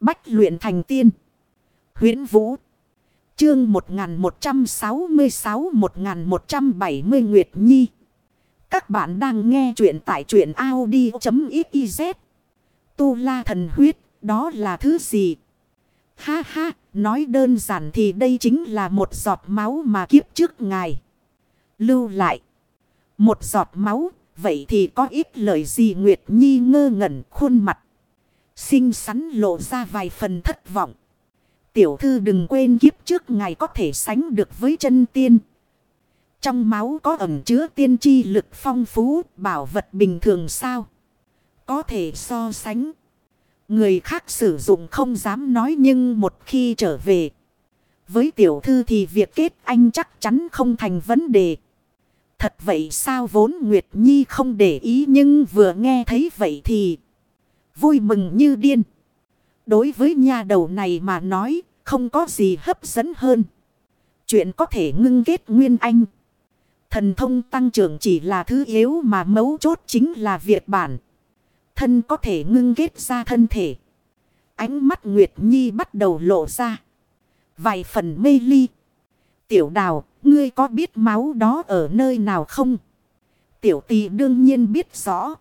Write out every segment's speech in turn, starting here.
Bách luyện thành tiên. huyễn Vũ. Chương 1166-1170 Nguyệt Nhi. Các bạn đang nghe truyện tại truyện Audi.xyz. Tu la thần huyết, đó là thứ gì? Ha ha, nói đơn giản thì đây chính là một giọt máu mà kiếp trước ngài. Lưu lại. Một giọt máu, vậy thì có ít lời gì Nguyệt Nhi ngơ ngẩn khuôn mặt. Xinh xắn lộ ra vài phần thất vọng. Tiểu thư đừng quên kiếp trước ngài có thể sánh được với chân tiên. Trong máu có ẩm chứa tiên tri lực phong phú, bảo vật bình thường sao? Có thể so sánh. Người khác sử dụng không dám nói nhưng một khi trở về. Với tiểu thư thì việc kết anh chắc chắn không thành vấn đề. Thật vậy sao vốn Nguyệt Nhi không để ý nhưng vừa nghe thấy vậy thì vui mừng như điên. Đối với nha đầu này mà nói không có gì hấp dẫn hơn. Chuyện có thể ngưng kết nguyên anh. Thần thông tăng trưởng chỉ là thứ yếu mà mấu chốt chính là việc bản. Thân có thể ngưng kết ra thân thể. Ánh mắt Nguyệt Nhi bắt đầu lộ ra. Vài phần mê ly. Tiểu đào, ngươi có biết máu đó ở nơi nào không? Tiểu tì đương nhiên biết rõ.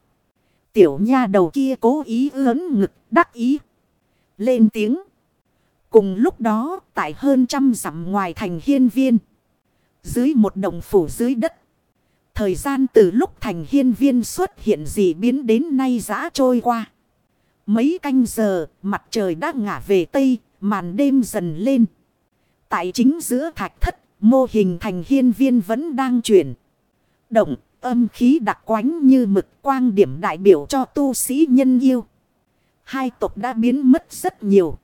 Tiểu nha đầu kia cố ý ớn ngực đắc ý. Lên tiếng. Cùng lúc đó, tại hơn trăm dặm ngoài thành hiên viên. Dưới một đồng phủ dưới đất. Thời gian từ lúc thành hiên viên xuất hiện dị biến đến nay giã trôi qua. Mấy canh giờ, mặt trời đã ngả về tây, màn đêm dần lên. Tại chính giữa thạch thất, mô hình thành hiên viên vẫn đang chuyển. Động, âm khí đặc quánh như mực quang điểm đại biểu cho tu sĩ nhân yêu. Hai tộc đã biến mất rất nhiều.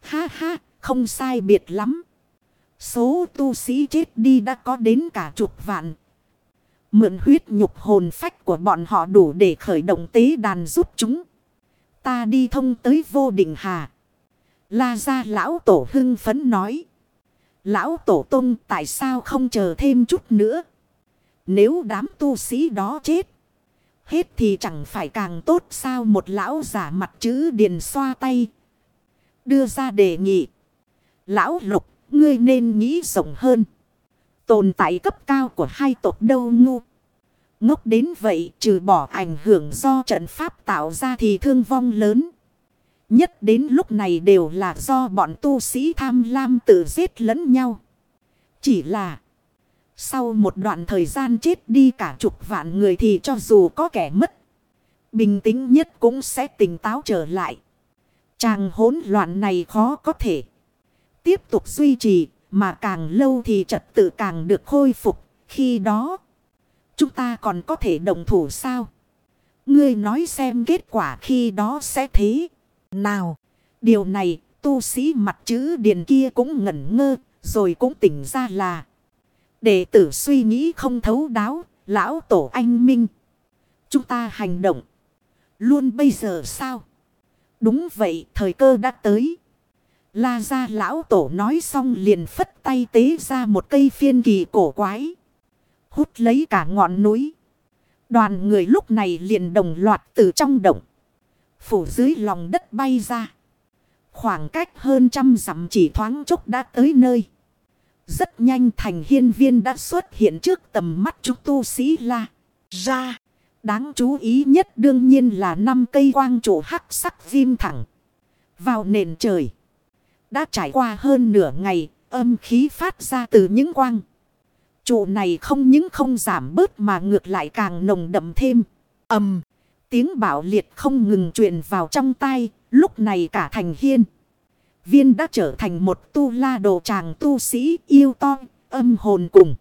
Ha ha, không sai biệt lắm. Số tu sĩ chết đi đã có đến cả chục vạn. Mượn huyết nhục hồn phách của bọn họ đủ để khởi động tế đàn giúp chúng. Ta đi thông tới vô định hà. La ra lão tổ hưng phấn nói. Lão tổ tông tại sao không chờ thêm chút nữa? Nếu đám tu sĩ đó chết. Hết thì chẳng phải càng tốt sao một lão giả mặt chữ điền xoa tay. Đưa ra đề nghị. Lão lục, ngươi nên nghĩ rộng hơn. Tồn tại cấp cao của hai tộc đâu ngu. Ngốc đến vậy trừ bỏ ảnh hưởng do trận pháp tạo ra thì thương vong lớn. Nhất đến lúc này đều là do bọn tu sĩ tham lam tự giết lẫn nhau. Chỉ là sau một đoạn thời gian chết đi cả chục vạn người thì cho dù có kẻ mất. Bình tĩnh nhất cũng sẽ tỉnh táo trở lại. Chàng hỗn loạn này khó có thể. Tiếp tục duy trì mà càng lâu thì trật tự càng được khôi phục. Khi đó chúng ta còn có thể đồng thủ sao? Ngươi nói xem kết quả khi đó sẽ thế. Nào, điều này tu sĩ mặt chữ điền kia cũng ngẩn ngơ rồi cũng tỉnh ra là. Đệ tử suy nghĩ không thấu đáo, lão tổ anh minh. Chúng ta hành động. Luôn bây giờ sao? Đúng vậy, thời cơ đã tới. La ra lão tổ nói xong liền phất tay tế ra một cây phiên kỳ cổ quái. Hút lấy cả ngọn núi. Đoàn người lúc này liền đồng loạt từ trong động. Phủ dưới lòng đất bay ra. Khoảng cách hơn trăm dặm chỉ thoáng chốc đã tới nơi. Rất nhanh thành hiên viên đã xuất hiện trước tầm mắt chúng tu sĩ la. Ra. Đáng chú ý nhất đương nhiên là năm cây quang trụ hắc sắc viêm thẳng. Vào nền trời. Đã trải qua hơn nửa ngày, âm khí phát ra từ những quang. Trụ này không những không giảm bớt mà ngược lại càng nồng đậm thêm. ầm Tiếng bảo liệt không ngừng truyền vào trong tay, lúc này cả thành hiên. Viên đã trở thành một tu la đồ chàng tu sĩ yêu to, âm hồn cùng.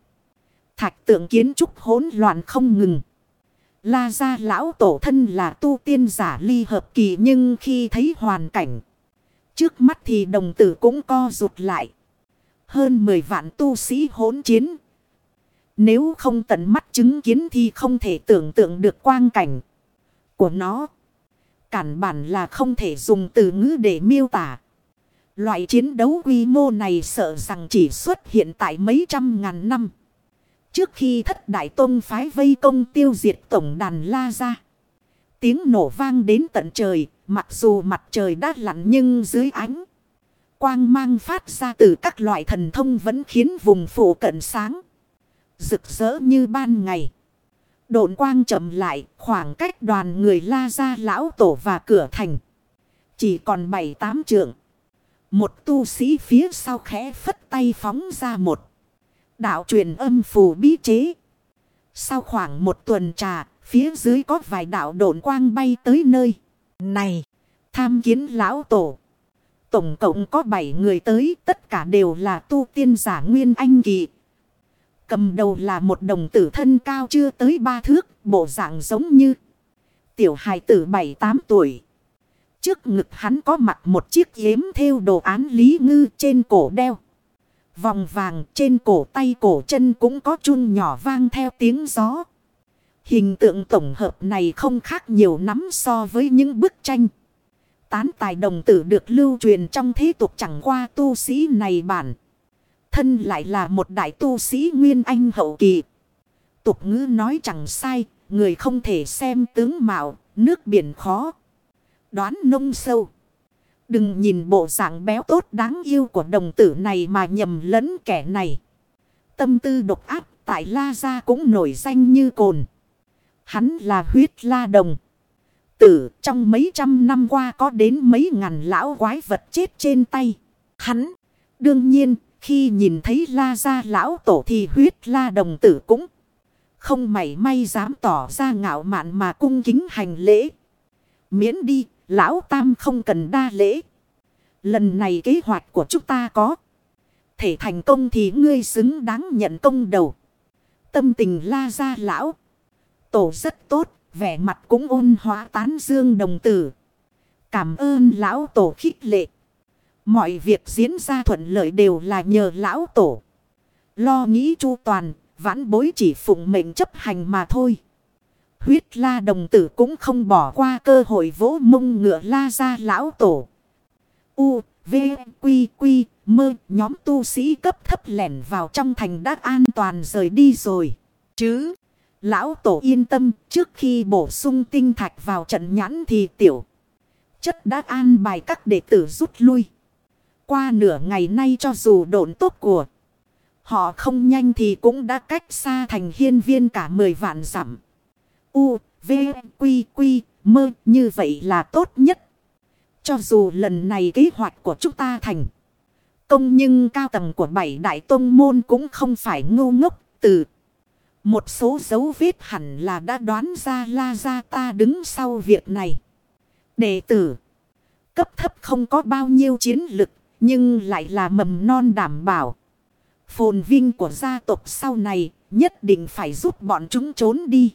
Thạch tượng kiến trúc hỗn loạn không ngừng. La gia lão tổ thân là tu tiên giả ly hợp kỳ nhưng khi thấy hoàn cảnh. Trước mắt thì đồng tử cũng co rụt lại. Hơn 10 vạn tu sĩ hỗn chiến. Nếu không tận mắt chứng kiến thì không thể tưởng tượng được quang cảnh của nó. Cản bản là không thể dùng từ ngữ để miêu tả. Loại chiến đấu quy mô này sợ rằng chỉ xuất hiện tại mấy trăm ngàn năm. Trước khi thất đại tôn phái vây công tiêu diệt tổng đàn La ra. tiếng nổ vang đến tận trời. Mặc dù mặt trời đã lặn nhưng dưới ánh. Quang mang phát ra từ các loại thần thông vẫn khiến vùng phủ cận sáng. Rực rỡ như ban ngày. Độn quang chậm lại, khoảng cách đoàn người la ra lão tổ và cửa thành. Chỉ còn bảy tám trượng. Một tu sĩ phía sau khẽ phất tay phóng ra một. Đạo truyền âm phù bí chế. Sau khoảng một tuần trà, phía dưới có vài đạo độn quang bay tới nơi. Này, tham kiến lão tổ. Tổng cộng có 7 người tới, tất cả đều là tu tiên giả nguyên anh kỳ. Cầm đầu là một đồng tử thân cao chưa tới ba thước, bộ dạng giống như tiểu hài tử 7-8 tuổi. Trước ngực hắn có mặt một chiếc yếm theo đồ án lý ngư trên cổ đeo. Vòng vàng trên cổ tay cổ chân cũng có chun nhỏ vang theo tiếng gió. Hình tượng tổng hợp này không khác nhiều lắm so với những bức tranh. Tán tài đồng tử được lưu truyền trong thế tục chẳng qua tu sĩ này bản. Thân lại là một đại tu sĩ Nguyên Anh hậu kỳ. Tục ngữ nói chẳng sai, người không thể xem tướng mạo, nước biển khó. Đoán nông sâu. Đừng nhìn bộ dạng béo tốt đáng yêu của đồng tử này mà nhầm lẫn kẻ này. Tâm tư độc ác tại La Gia cũng nổi danh như cồn. Hắn là huyết la đồng. Tử trong mấy trăm năm qua có đến mấy ngàn lão quái vật chết trên tay. Hắn, đương nhiên, khi nhìn thấy la gia lão tổ thì huyết la đồng tử cũng không mảy may dám tỏ ra ngạo mạn mà cung kính hành lễ. Miễn đi, lão tam không cần đa lễ. Lần này kế hoạch của chúng ta có. Thể thành công thì ngươi xứng đáng nhận công đầu. Tâm tình la gia lão. Tổ rất tốt, vẻ mặt cũng ôn hóa tán dương đồng tử. Cảm ơn lão tổ khích lệ. Mọi việc diễn ra thuận lợi đều là nhờ lão tổ. Lo nghĩ chu toàn, vãn bối chỉ phụng mệnh chấp hành mà thôi. Huyết la đồng tử cũng không bỏ qua cơ hội vỗ mông ngựa la ra lão tổ. U, V, Quy, Quy, mơ nhóm tu sĩ cấp thấp lẻn vào trong thành đã an toàn rời đi rồi. Chứ, lão tổ yên tâm trước khi bổ sung tinh thạch vào trận nhãn thì tiểu. Chất đã an bài các đệ tử rút lui. Qua nửa ngày nay cho dù độn tốt của họ không nhanh thì cũng đã cách xa thành hiên viên cả mười vạn dặm. U, V, Quy, Quy, mơ như vậy là tốt nhất. Cho dù lần này kế hoạch của chúng ta thành công nhưng cao tầng của bảy đại tôn môn cũng không phải ngu ngốc từ. Một số dấu vết hẳn là đã đoán ra la ra ta đứng sau việc này. Đệ tử cấp thấp không có bao nhiêu chiến lực nhưng lại là mầm non đảm bảo. Phồn vinh của gia tộc sau này nhất định phải giúp bọn chúng trốn đi.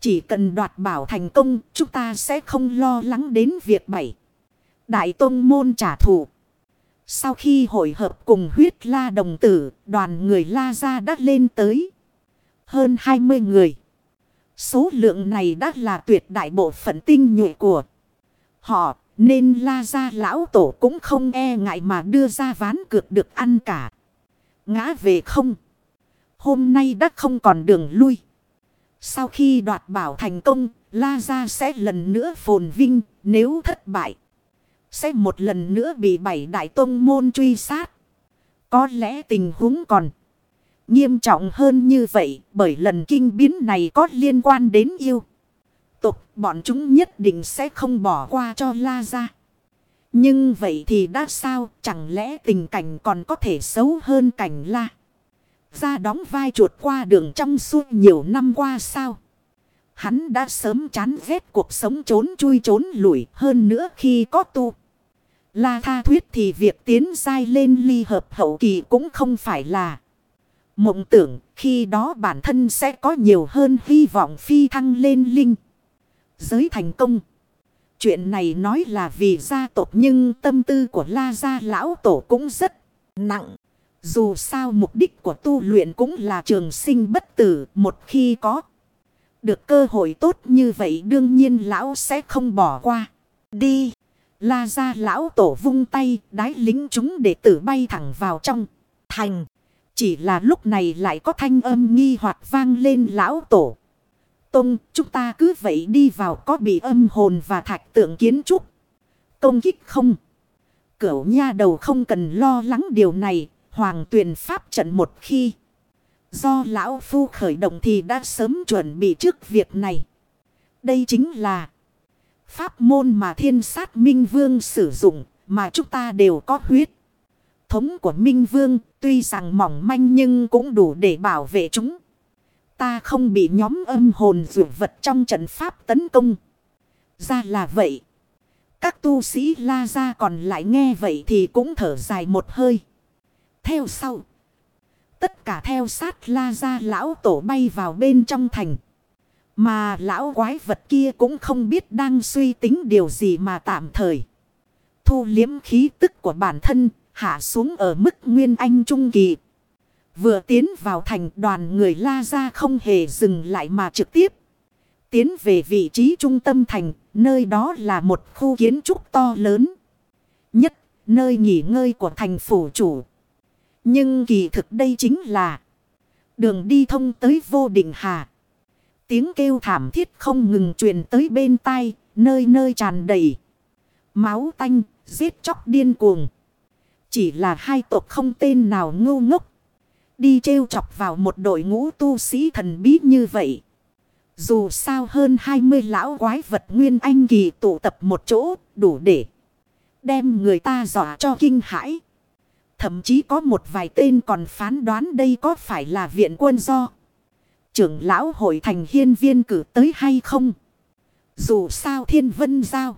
Chỉ cần đoạt bảo thành công chúng ta sẽ không lo lắng đến việc bảy. Đại Tông Môn trả thù. Sau khi hội hợp cùng huyết la đồng tử, đoàn người la ra đã lên tới hơn 20 người. Số lượng này đã là tuyệt đại bộ phận tinh nhuệ của họ, nên la ra lão tổ cũng không e ngại mà đưa ra ván cược được ăn cả. Ngã về không. Hôm nay đã không còn đường lui. Sau khi đoạt bảo thành công, La Gia sẽ lần nữa phồn vinh, nếu thất bại. Sẽ một lần nữa bị bảy đại tông môn truy sát. Có lẽ tình huống còn nghiêm trọng hơn như vậy bởi lần kinh biến này có liên quan đến yêu. Tục bọn chúng nhất định sẽ không bỏ qua cho La Gia. Nhưng vậy thì đã sao chẳng lẽ tình cảnh còn có thể xấu hơn cảnh La. Gia đóng vai chuột qua đường trong suốt nhiều năm qua sao. Hắn đã sớm chán ghét cuộc sống trốn chui trốn lủi hơn nữa khi có tu. La tha thuyết thì việc tiến dai lên ly hợp hậu kỳ cũng không phải là mộng tưởng, khi đó bản thân sẽ có nhiều hơn hy vọng phi thăng lên linh. Giới thành công. Chuyện này nói là vì gia tộc nhưng tâm tư của La Gia Lão Tổ cũng rất nặng. Dù sao mục đích của tu luyện cũng là trường sinh bất tử một khi có. Được cơ hội tốt như vậy đương nhiên lão sẽ không bỏ qua. Đi. La ra lão tổ vung tay đái lính chúng để tử bay thẳng vào trong. Thành. Chỉ là lúc này lại có thanh âm nghi hoặc vang lên lão tổ. Tông, chúng ta cứ vậy đi vào có bị âm hồn và thạch tượng kiến trúc. Công kích không? Cửu nha đầu không cần lo lắng điều này. Hoàng tuyển pháp trận một khi. Do lão phu khởi động thì đã sớm chuẩn bị trước việc này. Đây chính là pháp môn mà thiên sát minh vương sử dụng mà chúng ta đều có huyết. Thống của minh vương tuy rằng mỏng manh nhưng cũng đủ để bảo vệ chúng. Ta không bị nhóm âm hồn dụ vật trong trận pháp tấn công. Ra là vậy. Các tu sĩ la ra còn lại nghe vậy thì cũng thở dài một hơi. Theo sau. Tất cả theo sát la ra lão tổ bay vào bên trong thành. Mà lão quái vật kia cũng không biết đang suy tính điều gì mà tạm thời. Thu liếm khí tức của bản thân hạ xuống ở mức nguyên anh trung kỳ. Vừa tiến vào thành đoàn người la ra không hề dừng lại mà trực tiếp. Tiến về vị trí trung tâm thành, nơi đó là một khu kiến trúc to lớn. Nhất, nơi nghỉ ngơi của thành phủ chủ. Nhưng kỳ thực đây chính là đường đi thông tới vô định hà. Tiếng kêu thảm thiết không ngừng truyền tới bên tai, nơi nơi tràn đầy. Máu tanh, giết chóc điên cuồng. Chỉ là hai tộc không tên nào ngu ngốc. Đi trêu chọc vào một đội ngũ tu sĩ thần bí như vậy. Dù sao hơn 20 lão quái vật nguyên anh kỳ tụ tập một chỗ đủ để đem người ta dọa cho kinh hãi. Thậm chí có một vài tên còn phán đoán đây có phải là viện quân do. Trưởng lão hội thành hiên viên cử tới hay không? Dù sao thiên vân giao.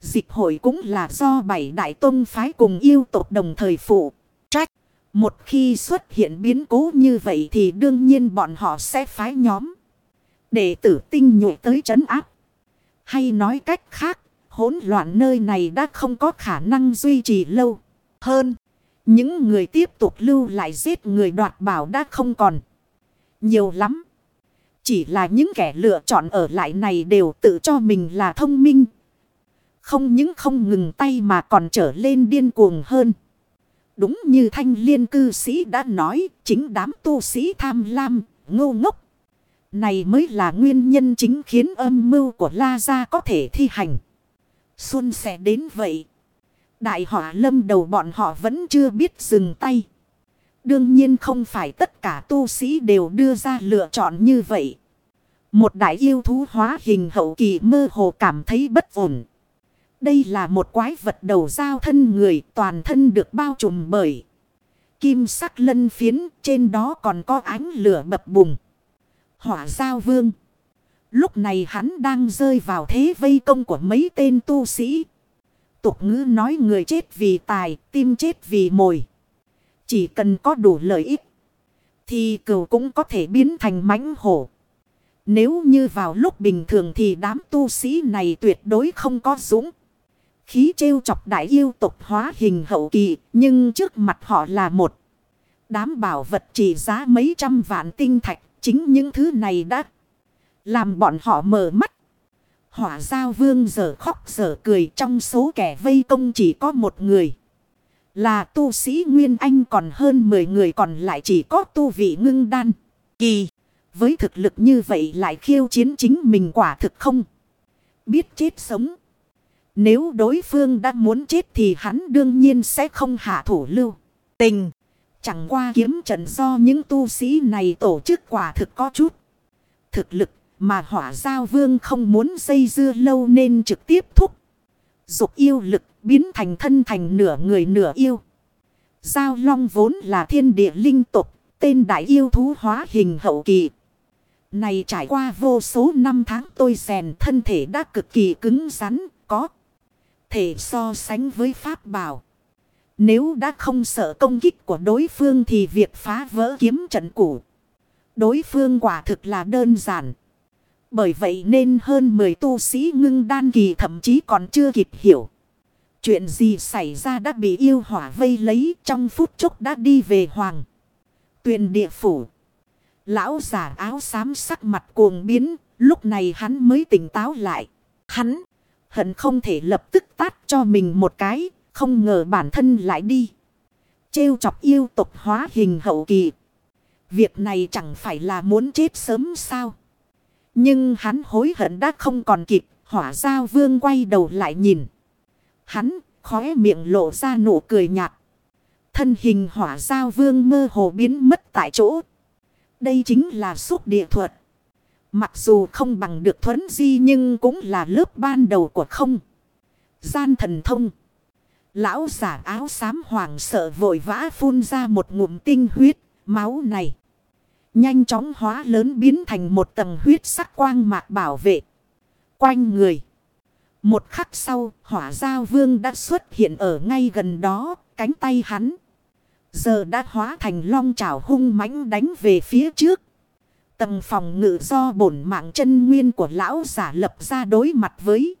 Dịch hội cũng là do bảy đại tông phái cùng yêu tộc đồng thời phụ. Trách. Một khi xuất hiện biến cố như vậy thì đương nhiên bọn họ sẽ phái nhóm. Đệ tử tinh nhuệ tới trấn áp. Hay nói cách khác, hỗn loạn nơi này đã không có khả năng duy trì lâu. Hơn, những người tiếp tục lưu lại giết người đoạt bảo đã không còn. Nhiều lắm. Chỉ là những kẻ lựa chọn ở lại này đều tự cho mình là thông minh. Không những không ngừng tay mà còn trở lên điên cuồng hơn. Đúng như thanh liên cư sĩ đã nói, chính đám tu sĩ tham lam, ngô ngốc. Này mới là nguyên nhân chính khiến âm mưu của La Gia có thể thi hành. Xuân sẽ đến vậy. Đại họa lâm đầu bọn họ vẫn chưa biết dừng tay. Đương nhiên không phải tất cả tu sĩ đều đưa ra lựa chọn như vậy. Một đại yêu thú hóa hình hậu kỳ mơ hồ cảm thấy bất ổn. Đây là một quái vật đầu giao thân người, toàn thân được bao trùm bởi kim sắc lân phiến, trên đó còn có ánh lửa bập bùng. Hỏa giao vương. Lúc này hắn đang rơi vào thế vây công của mấy tên tu sĩ. Tục ngữ nói người chết vì tài, tim chết vì mồi. Chỉ cần có đủ lợi ích. Thì cừu cũng có thể biến thành mãnh hổ. Nếu như vào lúc bình thường thì đám tu sĩ này tuyệt đối không có dũng. Khí trêu chọc đại yêu tục hóa hình hậu kỳ. Nhưng trước mặt họ là một. Đám bảo vật trị giá mấy trăm vạn tinh thạch. Chính những thứ này đã làm bọn họ mở mắt. Hỏa giao vương giờ khóc giờ cười trong số kẻ vây công chỉ có một người. Là tu sĩ Nguyên Anh còn hơn 10 người còn lại chỉ có tu vị ngưng đan. Kỳ, với thực lực như vậy lại khiêu chiến chính mình quả thực không. Biết chết sống. Nếu đối phương đã muốn chết thì hắn đương nhiên sẽ không hạ thủ lưu. Tình. Chẳng qua kiếm trận do những tu sĩ này tổ chức quả thực có chút. Thực lực mà hỏa giao vương không muốn dây dưa lâu nên trực tiếp thúc. Dục yêu lực biến thành thân thành nửa người nửa yêu. Giao long vốn là thiên địa linh tục, tên đại yêu thú hóa hình hậu kỳ. Này trải qua vô số năm tháng tôi rèn thân thể đã cực kỳ cứng rắn, có thể so sánh với pháp bảo. Nếu đã không sợ công kích của đối phương thì việc phá vỡ kiếm trận cũ. Đối phương quả thực là đơn giản. Bởi vậy nên hơn 10 tu sĩ ngưng đan kỳ thậm chí còn chưa kịp hiểu. Chuyện gì xảy ra đã bị yêu hỏa vây lấy, trong phút chốc đã đi về hoàng. Tuyền địa phủ. Lão giả áo xám sắc mặt cuồng biến. Lúc này hắn mới tỉnh táo lại. Hắn hận không thể lập tức tát cho mình một cái. Không ngờ bản thân lại đi. Trêu chọc yêu tục hóa hình hậu kỳ. Việc này chẳng phải là muốn chết sớm sao. Nhưng hắn hối hận đã không còn kịp. Hỏa giao vương quay đầu lại nhìn. Hắn khóe miệng lộ ra nụ cười nhạt. Thân hình hỏa giao vương mơ hồ biến mất tại chỗ. Đây chính là xúc địa thuật. Mặc dù không bằng được thuấn di nhưng cũng là lớp ban đầu của không. Gian thần thông. Lão giả áo xám hoàng sợ vội vã phun ra một ngụm tinh huyết. Máu này. Nhanh chóng hóa lớn biến thành một tầng huyết sắc quang mạc bảo vệ. Quanh người. Một khắc sau hỏa giao vương đã xuất hiện ở ngay gần đó. Cánh tay hắn. Giờ đã hóa thành long trảo hung mãnh đánh về phía trước. Tầng phòng ngự do bổn mạng chân nguyên của lão giả lập ra đối mặt với.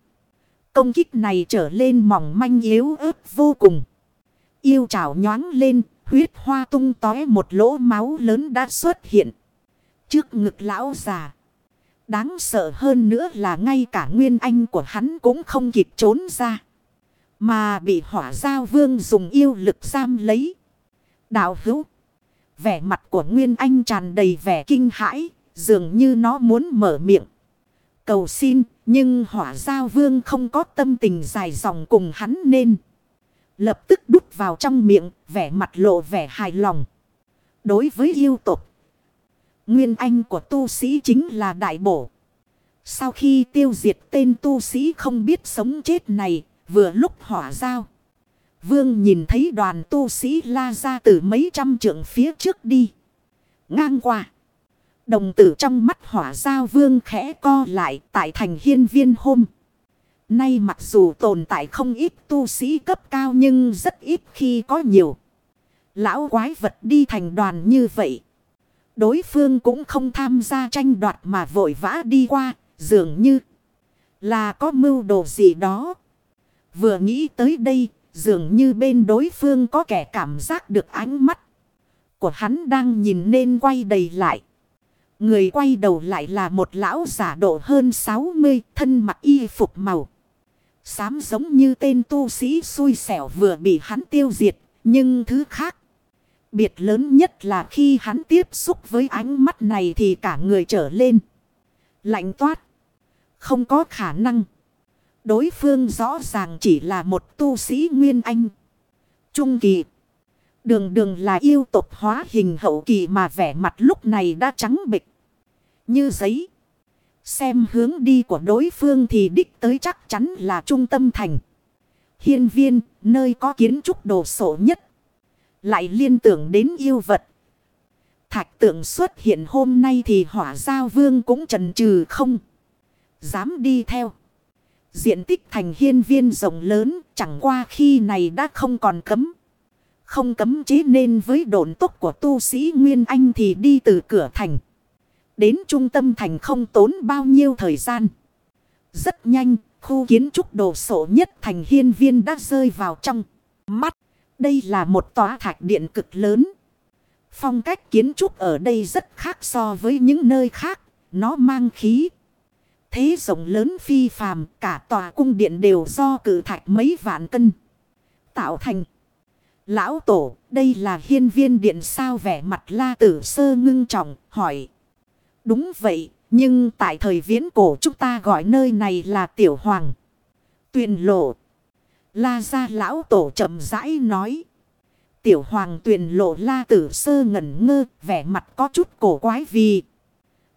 Công kích này trở lên mỏng manh yếu ớt vô cùng. Yêu trảo nhoáng lên, huyết hoa tung tói một lỗ máu lớn đã xuất hiện. Trước ngực lão già. Đáng sợ hơn nữa là ngay cả nguyên anh của hắn cũng không kịp trốn ra. Mà bị hỏa giao vương dùng yêu lực giam lấy. Đạo hữu. Vẻ mặt của Nguyên Anh tràn đầy vẻ kinh hãi. Dường như nó muốn mở miệng. Cầu xin. Nhưng hỏa giao vương không có tâm tình dài dòng cùng hắn nên. Lập tức đút vào trong miệng. Vẻ mặt lộ vẻ hài lòng. Đối với yêu tục. Nguyên Anh của tu sĩ chính là đại bổ. Sau khi tiêu diệt tên tu sĩ không biết sống chết này. Vừa lúc hỏa giao. Vương nhìn thấy đoàn tu sĩ la ra từ mấy trăm trượng phía trước đi. Ngang qua. Đồng tử trong mắt hỏa giao vương khẽ co lại tại thành hiên viên hôm. Nay mặc dù tồn tại không ít tu sĩ cấp cao nhưng rất ít khi có nhiều. Lão quái vật đi thành đoàn như vậy. Đối phương cũng không tham gia tranh đoạt mà vội vã đi qua, dường như là có mưu đồ gì đó. Vừa nghĩ tới đây, Dường như bên đối phương có kẻ cảm giác được ánh mắt của hắn đang nhìn nên quay đầy lại. Người quay đầu lại là một lão giả độ hơn 60 thân mặc y phục màu. Xám giống như tên tu sĩ xui xẻo vừa bị hắn tiêu diệt. Nhưng thứ khác. Biệt lớn nhất là khi hắn tiếp xúc với ánh mắt này thì cả người trở lên. Lạnh toát. Không có khả năng. Đối phương rõ ràng chỉ là một tu sĩ Nguyên Anh. Trung kỳ. Đường đường là yêu tộc hóa hình hậu kỳ mà vẻ mặt lúc này đã trắng bịch. Như giấy. Xem hướng đi của đối phương thì đích tới chắc chắn là trung tâm thành. Hiên viên, nơi có kiến trúc đồ sộ nhất. Lại liên tưởng đến yêu vật. Thạch tượng xuất hiện hôm nay thì hỏa giao vương cũng trần trừ không. Dám đi theo. Diện tích thành hiên viên rộng lớn chẳng qua khi này đã không còn cấm. Không cấm chế nên với độn tốc của tu sĩ Nguyên Anh thì đi từ cửa thành. Đến trung tâm thành không tốn bao nhiêu thời gian. Rất nhanh, khu kiến trúc đồ sộ nhất thành hiên viên đã rơi vào trong mắt. Đây là một tòa thạch điện cực lớn. Phong cách kiến trúc ở đây rất khác so với những nơi khác. Nó mang khí thế rộng lớn phi phàm, cả tòa cung điện đều do cử thạch mấy vạn cân. Tạo thành. Lão tổ, đây là hiên viên điện sao vẻ mặt la tử sơ ngưng trọng, hỏi. Đúng vậy, nhưng tại thời viễn cổ chúng ta gọi nơi này là tiểu hoàng. Tuyền lộ. La ra lão tổ chậm rãi nói. Tiểu hoàng tuyền lộ la tử sơ ngẩn ngơ, vẻ mặt có chút cổ quái vì.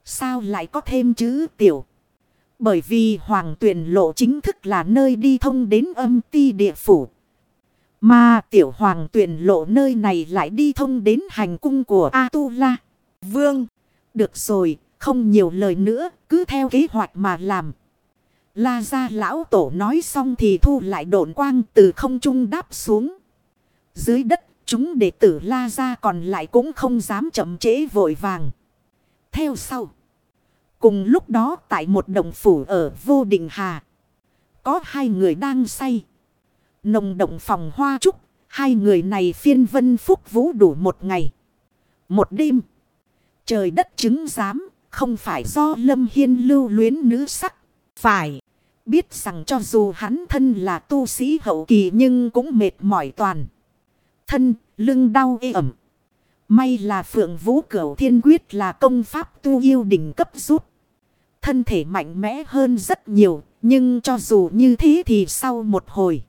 Sao lại có thêm chữ tiểu? Bởi vì hoàng tuyền lộ chính thức là nơi đi thông đến âm ti địa phủ. Mà tiểu hoàng tuyển lộ nơi này lại đi thông đến hành cung của A-tu-la. Vương, được rồi, không nhiều lời nữa, cứ theo kế hoạch mà làm. La gia lão tổ nói xong thì thu lại độn quang từ không trung đáp xuống. Dưới đất, chúng đệ tử La gia còn lại cũng không dám chậm chế vội vàng. Theo sau. Cùng lúc đó tại một đồng phủ ở vô định hà. Có hai người đang say. Nồng động phòng hoa trúc. Hai người này phiên vân phúc vũ đủ một ngày. Một đêm. Trời đất chứng giám. Không phải do lâm hiên lưu luyến nữ sắc. Phải. Biết rằng cho dù hắn thân là tu sĩ hậu kỳ nhưng cũng mệt mỏi toàn. Thân, lưng đau ê ẩm. May là phượng vũ cửu thiên quyết là công pháp tu yêu đỉnh cấp rút. thân thể mạnh mẽ hơn rất nhiều. Nhưng cho dù như thế thì sau một hồi.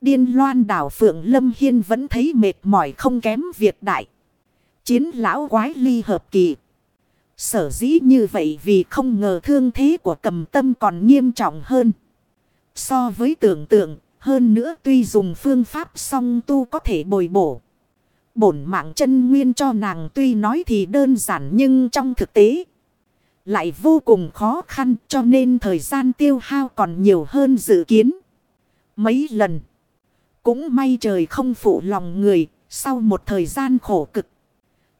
Điên loan đảo Phượng Lâm Hiên vẫn thấy mệt mỏi không kém việc đại. Chiến lão quái ly hợp kỳ. Sở dĩ như vậy vì không ngờ thương thế của cầm tâm còn nghiêm trọng hơn. So với tưởng tượng, hơn nữa tuy dùng phương pháp song tu có thể bồi bổ. Bổn mạng chân nguyên cho nàng tuy nói thì đơn giản nhưng trong thực tế lại vô cùng khó khăn cho nên thời gian tiêu hao còn nhiều hơn dự kiến. Mấy lần, cũng may trời không phụ lòng người, sau một thời gian khổ cực.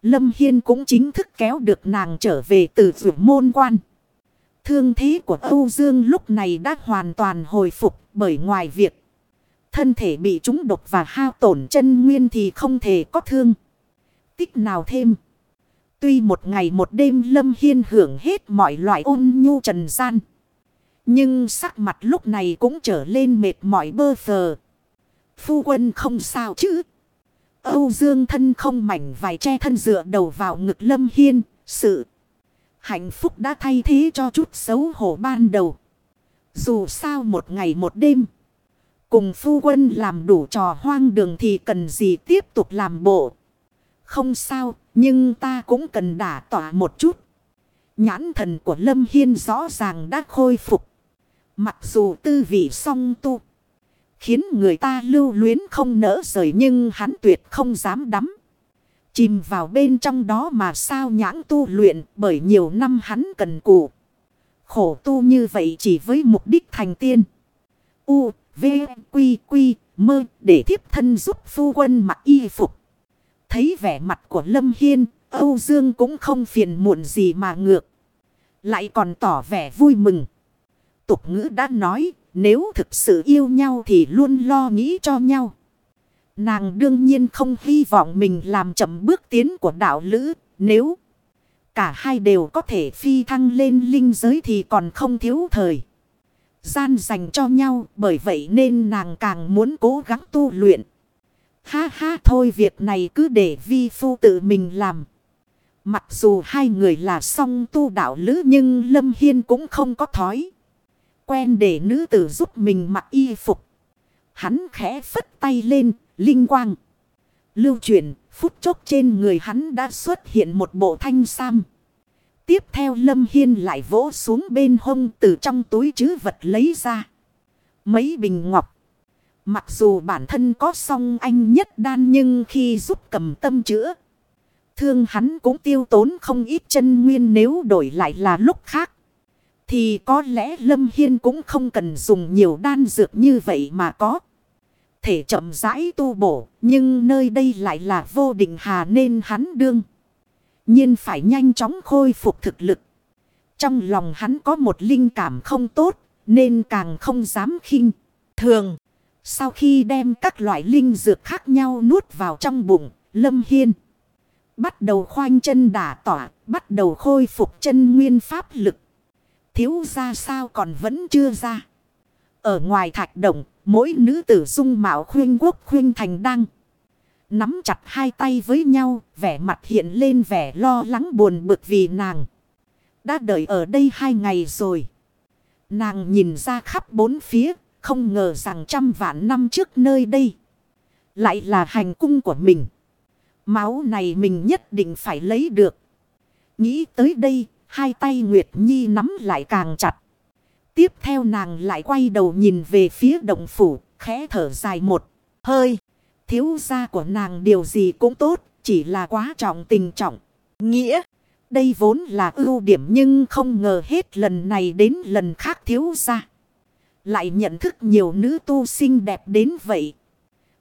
Lâm Hiên cũng chính thức kéo được nàng trở về từ vượt môn quan. Thương thế của Âu Dương lúc này đã hoàn toàn hồi phục bởi ngoài việc thân thể bị trúng độc và hao tổn chân nguyên thì không thể có thương. Tích nào thêm. Tuy một ngày một đêm Lâm Hiên hưởng hết mọi loại ôn nhu trần gian. Nhưng sắc mặt lúc này cũng trở lên mệt mỏi bơ phờ. Phu quân không sao chứ. Âu Dương thân không mảnh vài che thân dựa đầu vào ngực Lâm Hiên. Sự hạnh phúc đã thay thế cho chút xấu hổ ban đầu. Dù sao một ngày một đêm. Cùng phu quân làm đủ trò hoang đường thì cần gì tiếp tục làm bộ. Không sao, nhưng ta cũng cần đả tỏa một chút. Nhãn thần của Lâm Hiên rõ ràng đã khôi phục. Mặc dù tư vị song tu. Khiến người ta lưu luyến không nỡ rời nhưng hắn tuyệt không dám đắm. Chìm vào bên trong đó mà sao nhãn tu luyện bởi nhiều năm hắn cần cụ. Khổ tu như vậy chỉ với mục đích thành tiên. U, V, Quy, Quy, Mơ để thiếp thân giúp phu quân mặc y phục. Thấy vẻ mặt của Lâm Hiên, Âu Dương cũng không phiền muộn gì mà ngược. Lại còn tỏ vẻ vui mừng. Tục ngữ đã nói, nếu thực sự yêu nhau thì luôn lo nghĩ cho nhau. Nàng đương nhiên không hy vọng mình làm chậm bước tiến của đạo lữ. Nếu cả hai đều có thể phi thăng lên linh giới thì còn không thiếu thời. Gian dành cho nhau bởi vậy nên nàng càng muốn cố gắng tu luyện. Ha ha, thôi việc này cứ để vi phu tự mình làm. Mặc dù hai người là song tu đạo lữ nhưng Lâm Hiên cũng không có thói. Quen để nữ tử giúp mình mặc y phục. Hắn khẽ phất tay lên, linh quang. Lưu chuyển, phút chốc trên người hắn đã xuất hiện một bộ thanh sam. Tiếp theo Lâm Hiên lại vỗ xuống bên hông từ trong túi chứ vật lấy ra. Mấy bình ngọc. Mặc dù bản thân có song anh nhất đan nhưng khi giúp cầm tâm chữa. Thương hắn cũng tiêu tốn không ít chân nguyên nếu đổi lại là lúc khác. Thì có lẽ Lâm Hiên cũng không cần dùng nhiều đan dược như vậy mà có. Thể chậm rãi tu bổ nhưng nơi đây lại là vô định hà nên hắn đương. nhiên phải nhanh chóng khôi phục thực lực. Trong lòng hắn có một linh cảm không tốt nên càng không dám khinh. Thường. Sau khi đem các loại linh dược khác nhau nuốt vào trong bụng, Lâm Hiên bắt đầu khoanh chân đả tỏa, bắt đầu khôi phục chân nguyên pháp lực. Thiếu ra sao còn vẫn chưa ra. Ở ngoài thạch động, mỗi nữ tử dung mạo khuyên quốc khuyên thành đăng. Nắm chặt hai tay với nhau, vẻ mặt hiện lên vẻ lo lắng buồn bực vì nàng. Đã đợi ở đây hai ngày rồi. Nàng nhìn ra khắp bốn phía, không ngờ rằng trăm vạn năm trước nơi đây. Lại là hành cung của mình. Máu này mình nhất định phải lấy được. Nghĩ tới đây, hai tay Nguyệt Nhi nắm lại càng chặt. Tiếp theo nàng lại quay đầu nhìn về phía động phủ, khẽ thở dài một hơi. Thiếu gia của nàng điều gì cũng tốt, chỉ là quá trọng tình trọng. Nghĩa, đây vốn là ưu điểm nhưng không ngờ hết lần này đến lần khác thiếu gia. Lại nhận thức nhiều nữ tu xinh đẹp đến vậy.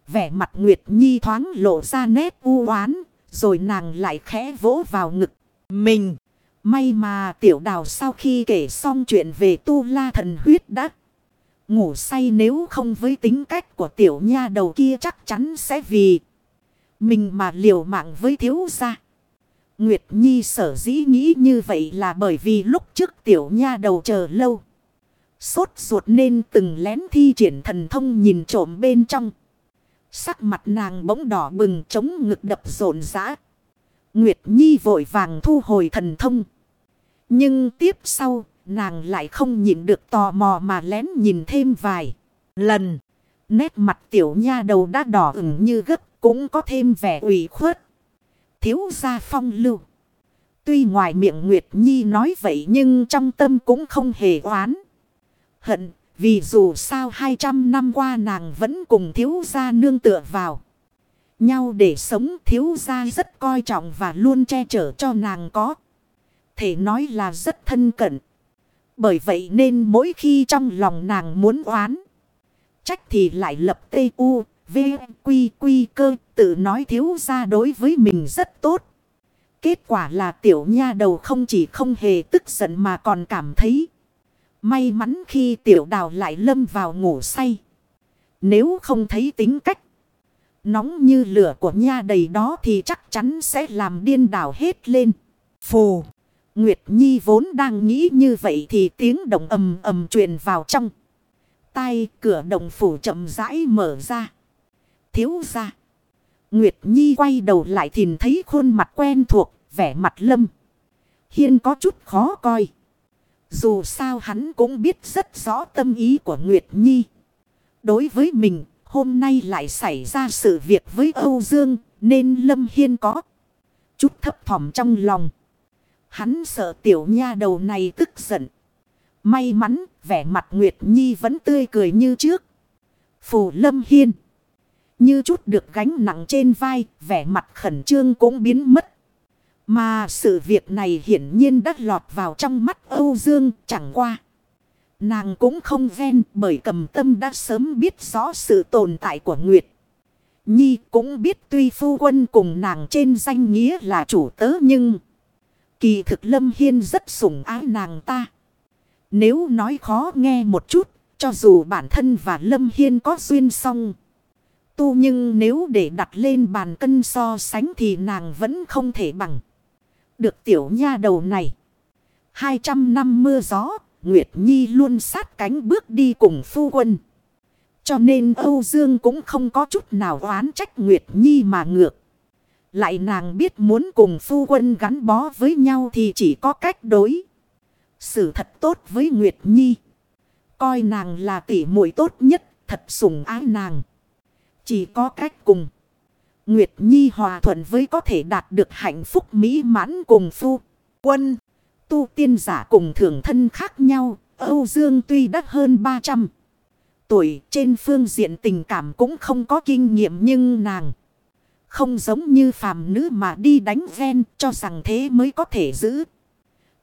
Vẻ mặt Nguyệt Nhi thoáng lộ ra nét u oán Rồi nàng lại khẽ vỗ vào ngực. Mình. May mà tiểu đào sau khi kể xong chuyện về tu la thần huyết đã. Ngủ say nếu không với tính cách của tiểu nha đầu kia chắc chắn sẽ vì. Mình mà liều mạng với thiếu gia. Nguyệt Nhi sở dĩ nghĩ như vậy là bởi vì lúc trước tiểu nha đầu chờ lâu. Sốt ruột nên từng lén thi triển thần thông nhìn trộm bên trong. Sắc mặt nàng bỗng đỏ bừng, chống ngực đập rộn rã. Nguyệt Nhi vội vàng thu hồi thần thông. Nhưng tiếp sau, nàng lại không nhìn được tò mò mà lén nhìn thêm vài lần. Nét mặt tiểu nha đầu đã đỏ ửng như gấp cũng có thêm vẻ ủy khuất. Thiếu gia phong lưu. Tuy ngoài miệng Nguyệt Nhi nói vậy nhưng trong tâm cũng không hề oán. Hận vì dù sao 200 năm qua nàng vẫn cùng thiếu gia nương tựa vào. Nhau để sống thiếu gia rất coi trọng và luôn che chở cho nàng có. Thể nói là rất thân cận. Bởi vậy nên mỗi khi trong lòng nàng muốn oán. Trách thì lại lập tê u, v, quy quy cơ tự nói thiếu gia đối với mình rất tốt. Kết quả là tiểu nha đầu không chỉ không hề tức giận mà còn cảm thấy May mắn khi tiểu đào lại lâm vào ngủ say. Nếu không thấy tính cách. Nóng như lửa của nha đầy đó thì chắc chắn sẽ làm điên đảo hết lên. Phù. Nguyệt Nhi vốn đang nghĩ như vậy thì tiếng động ầm ầm truyền vào trong. tay cửa động phủ chậm rãi mở ra. Thiếu ra. Nguyệt Nhi quay đầu lại thì thấy khuôn mặt quen thuộc, vẻ mặt lâm. Hiên có chút khó coi. Dù sao hắn cũng biết rất rõ tâm ý của Nguyệt Nhi. Đối với mình, hôm nay lại xảy ra sự việc với Âu Dương, nên Lâm Hiên có chút thấp thỏm trong lòng. Hắn sợ tiểu nha đầu này tức giận. May mắn, vẻ mặt Nguyệt Nhi vẫn tươi cười như trước. Phù Lâm Hiên. Như chút được gánh nặng trên vai, vẻ mặt khẩn trương cũng biến mất. Mà sự việc này hiển nhiên đã lọt vào trong mắt Âu Dương chẳng qua. Nàng cũng không ven bởi cầm tâm đã sớm biết rõ sự tồn tại của Nguyệt. Nhi cũng biết tuy phu quân cùng nàng trên danh nghĩa là chủ tớ nhưng... Kỳ thực Lâm Hiên rất sủng ái nàng ta. Nếu nói khó nghe một chút, cho dù bản thân và Lâm Hiên có duyên song. Tu nhưng nếu để đặt lên bàn cân so sánh thì nàng vẫn không thể bằng. Được tiểu nha đầu này. 200 năm mưa gió, Nguyệt Nhi luôn sát cánh bước đi cùng phu quân. Cho nên Âu Dương cũng không có chút nào oán trách Nguyệt Nhi mà ngược. Lại nàng biết muốn cùng phu quân gắn bó với nhau thì chỉ có cách đối. Sự thật tốt với Nguyệt Nhi. Coi nàng là tỷ muội tốt nhất, thật sủng ái nàng. Chỉ có cách cùng. Nguyệt Nhi hòa thuận với có thể đạt được hạnh phúc mỹ mãn cùng phu. Quân, tu tiên giả cùng thường thân khác nhau, Âu Dương tuy đắt hơn 300 tuổi trên phương diện tình cảm cũng không có kinh nghiệm nhưng nàng. Không giống như phàm nữ mà đi đánh ven cho rằng thế mới có thể giữ.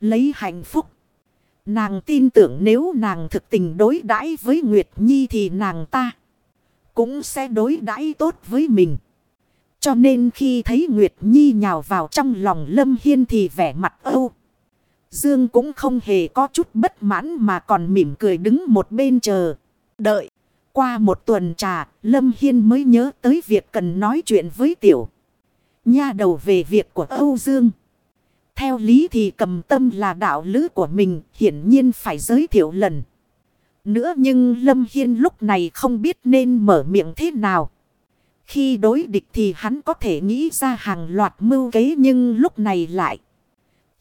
Lấy hạnh phúc. Nàng tin tưởng nếu nàng thực tình đối đãi với Nguyệt Nhi thì nàng ta cũng sẽ đối đãi tốt với mình. Cho nên khi thấy Nguyệt Nhi nhào vào trong lòng Lâm Hiên thì vẻ mặt âu. Dương cũng không hề có chút bất mãn mà còn mỉm cười đứng một bên chờ. Đợi. Qua một tuần trà, Lâm Hiên mới nhớ tới việc cần nói chuyện với tiểu. Nha đầu về việc của Âu Dương. Theo lý thì cầm tâm là đạo lữ của mình, hiển nhiên phải giới thiệu lần. Nữa nhưng Lâm Hiên lúc này không biết nên mở miệng thế nào. Khi đối địch thì hắn có thể nghĩ ra hàng loạt mưu kế nhưng lúc này lại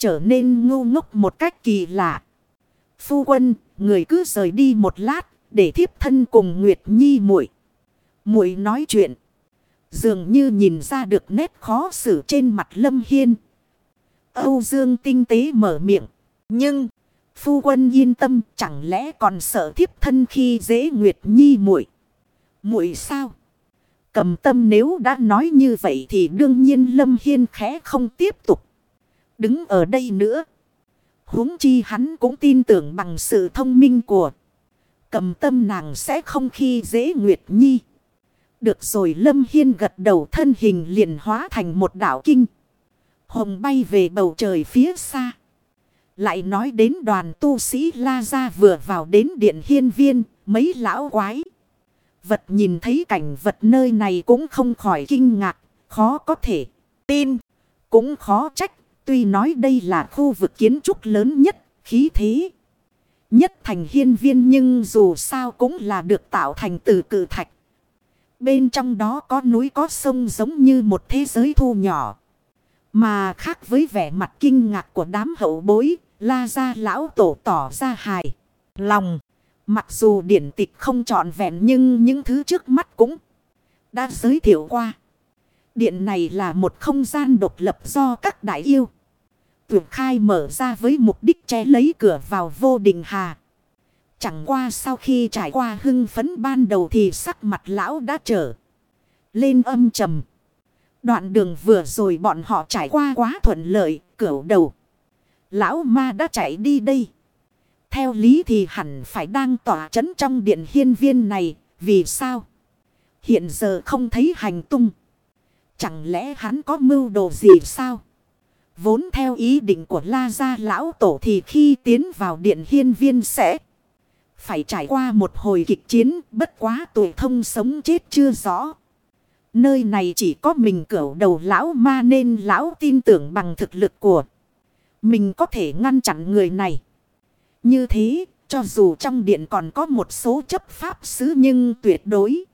trở nên ngu ngốc một cách kỳ lạ. Phu quân, người cứ rời đi một lát để thiếp thân cùng Nguyệt Nhi muội muội nói chuyện. Dường như nhìn ra được nét khó xử trên mặt Lâm Hiên. Âu Dương tinh tế mở miệng. Nhưng, phu quân yên tâm chẳng lẽ còn sợ thiếp thân khi dễ Nguyệt Nhi muội muội sao? Cầm tâm nếu đã nói như vậy thì đương nhiên Lâm Hiên khẽ không tiếp tục. Đứng ở đây nữa. huống chi hắn cũng tin tưởng bằng sự thông minh của. Cầm tâm nàng sẽ không khi dễ Nguyệt Nhi. Được rồi Lâm Hiên gật đầu thân hình liền hóa thành một đảo kinh. Hồng bay về bầu trời phía xa. Lại nói đến đoàn tu sĩ La Gia vừa vào đến điện hiên viên, mấy lão quái. Vật nhìn thấy cảnh vật nơi này cũng không khỏi kinh ngạc, khó có thể tin, cũng khó trách. Tuy nói đây là khu vực kiến trúc lớn nhất, khí thế nhất thành hiên viên nhưng dù sao cũng là được tạo thành từ cử thạch. Bên trong đó có núi có sông giống như một thế giới thu nhỏ. Mà khác với vẻ mặt kinh ngạc của đám hậu bối, La ra lão tổ tỏ ra hài. Lòng. Mặc dù điển tịch không trọn vẹn nhưng những thứ trước mắt cũng đã giới thiệu qua. Điện này là một không gian độc lập do các đại yêu. Tuyệt khai mở ra với mục đích che lấy cửa vào vô đình hà. Chẳng qua sau khi trải qua hưng phấn ban đầu thì sắc mặt lão đã trở lên âm trầm. Đoạn đường vừa rồi bọn họ trải qua quá thuận lợi, cửa đầu. Lão ma đã chạy đi đây. Theo lý thì hẳn phải đang tỏa chấn trong điện hiên viên này, vì sao? Hiện giờ không thấy hành tung. Chẳng lẽ hắn có mưu đồ gì sao? Vốn theo ý định của La Gia Lão Tổ thì khi tiến vào điện hiên viên sẽ phải trải qua một hồi kịch chiến bất quá tuổi thông sống chết chưa rõ. Nơi này chỉ có mình cửu đầu lão ma nên lão tin tưởng bằng thực lực của mình có thể ngăn chặn người này. Như thế, cho dù trong điện còn có một số chấp pháp sứ nhưng tuyệt đối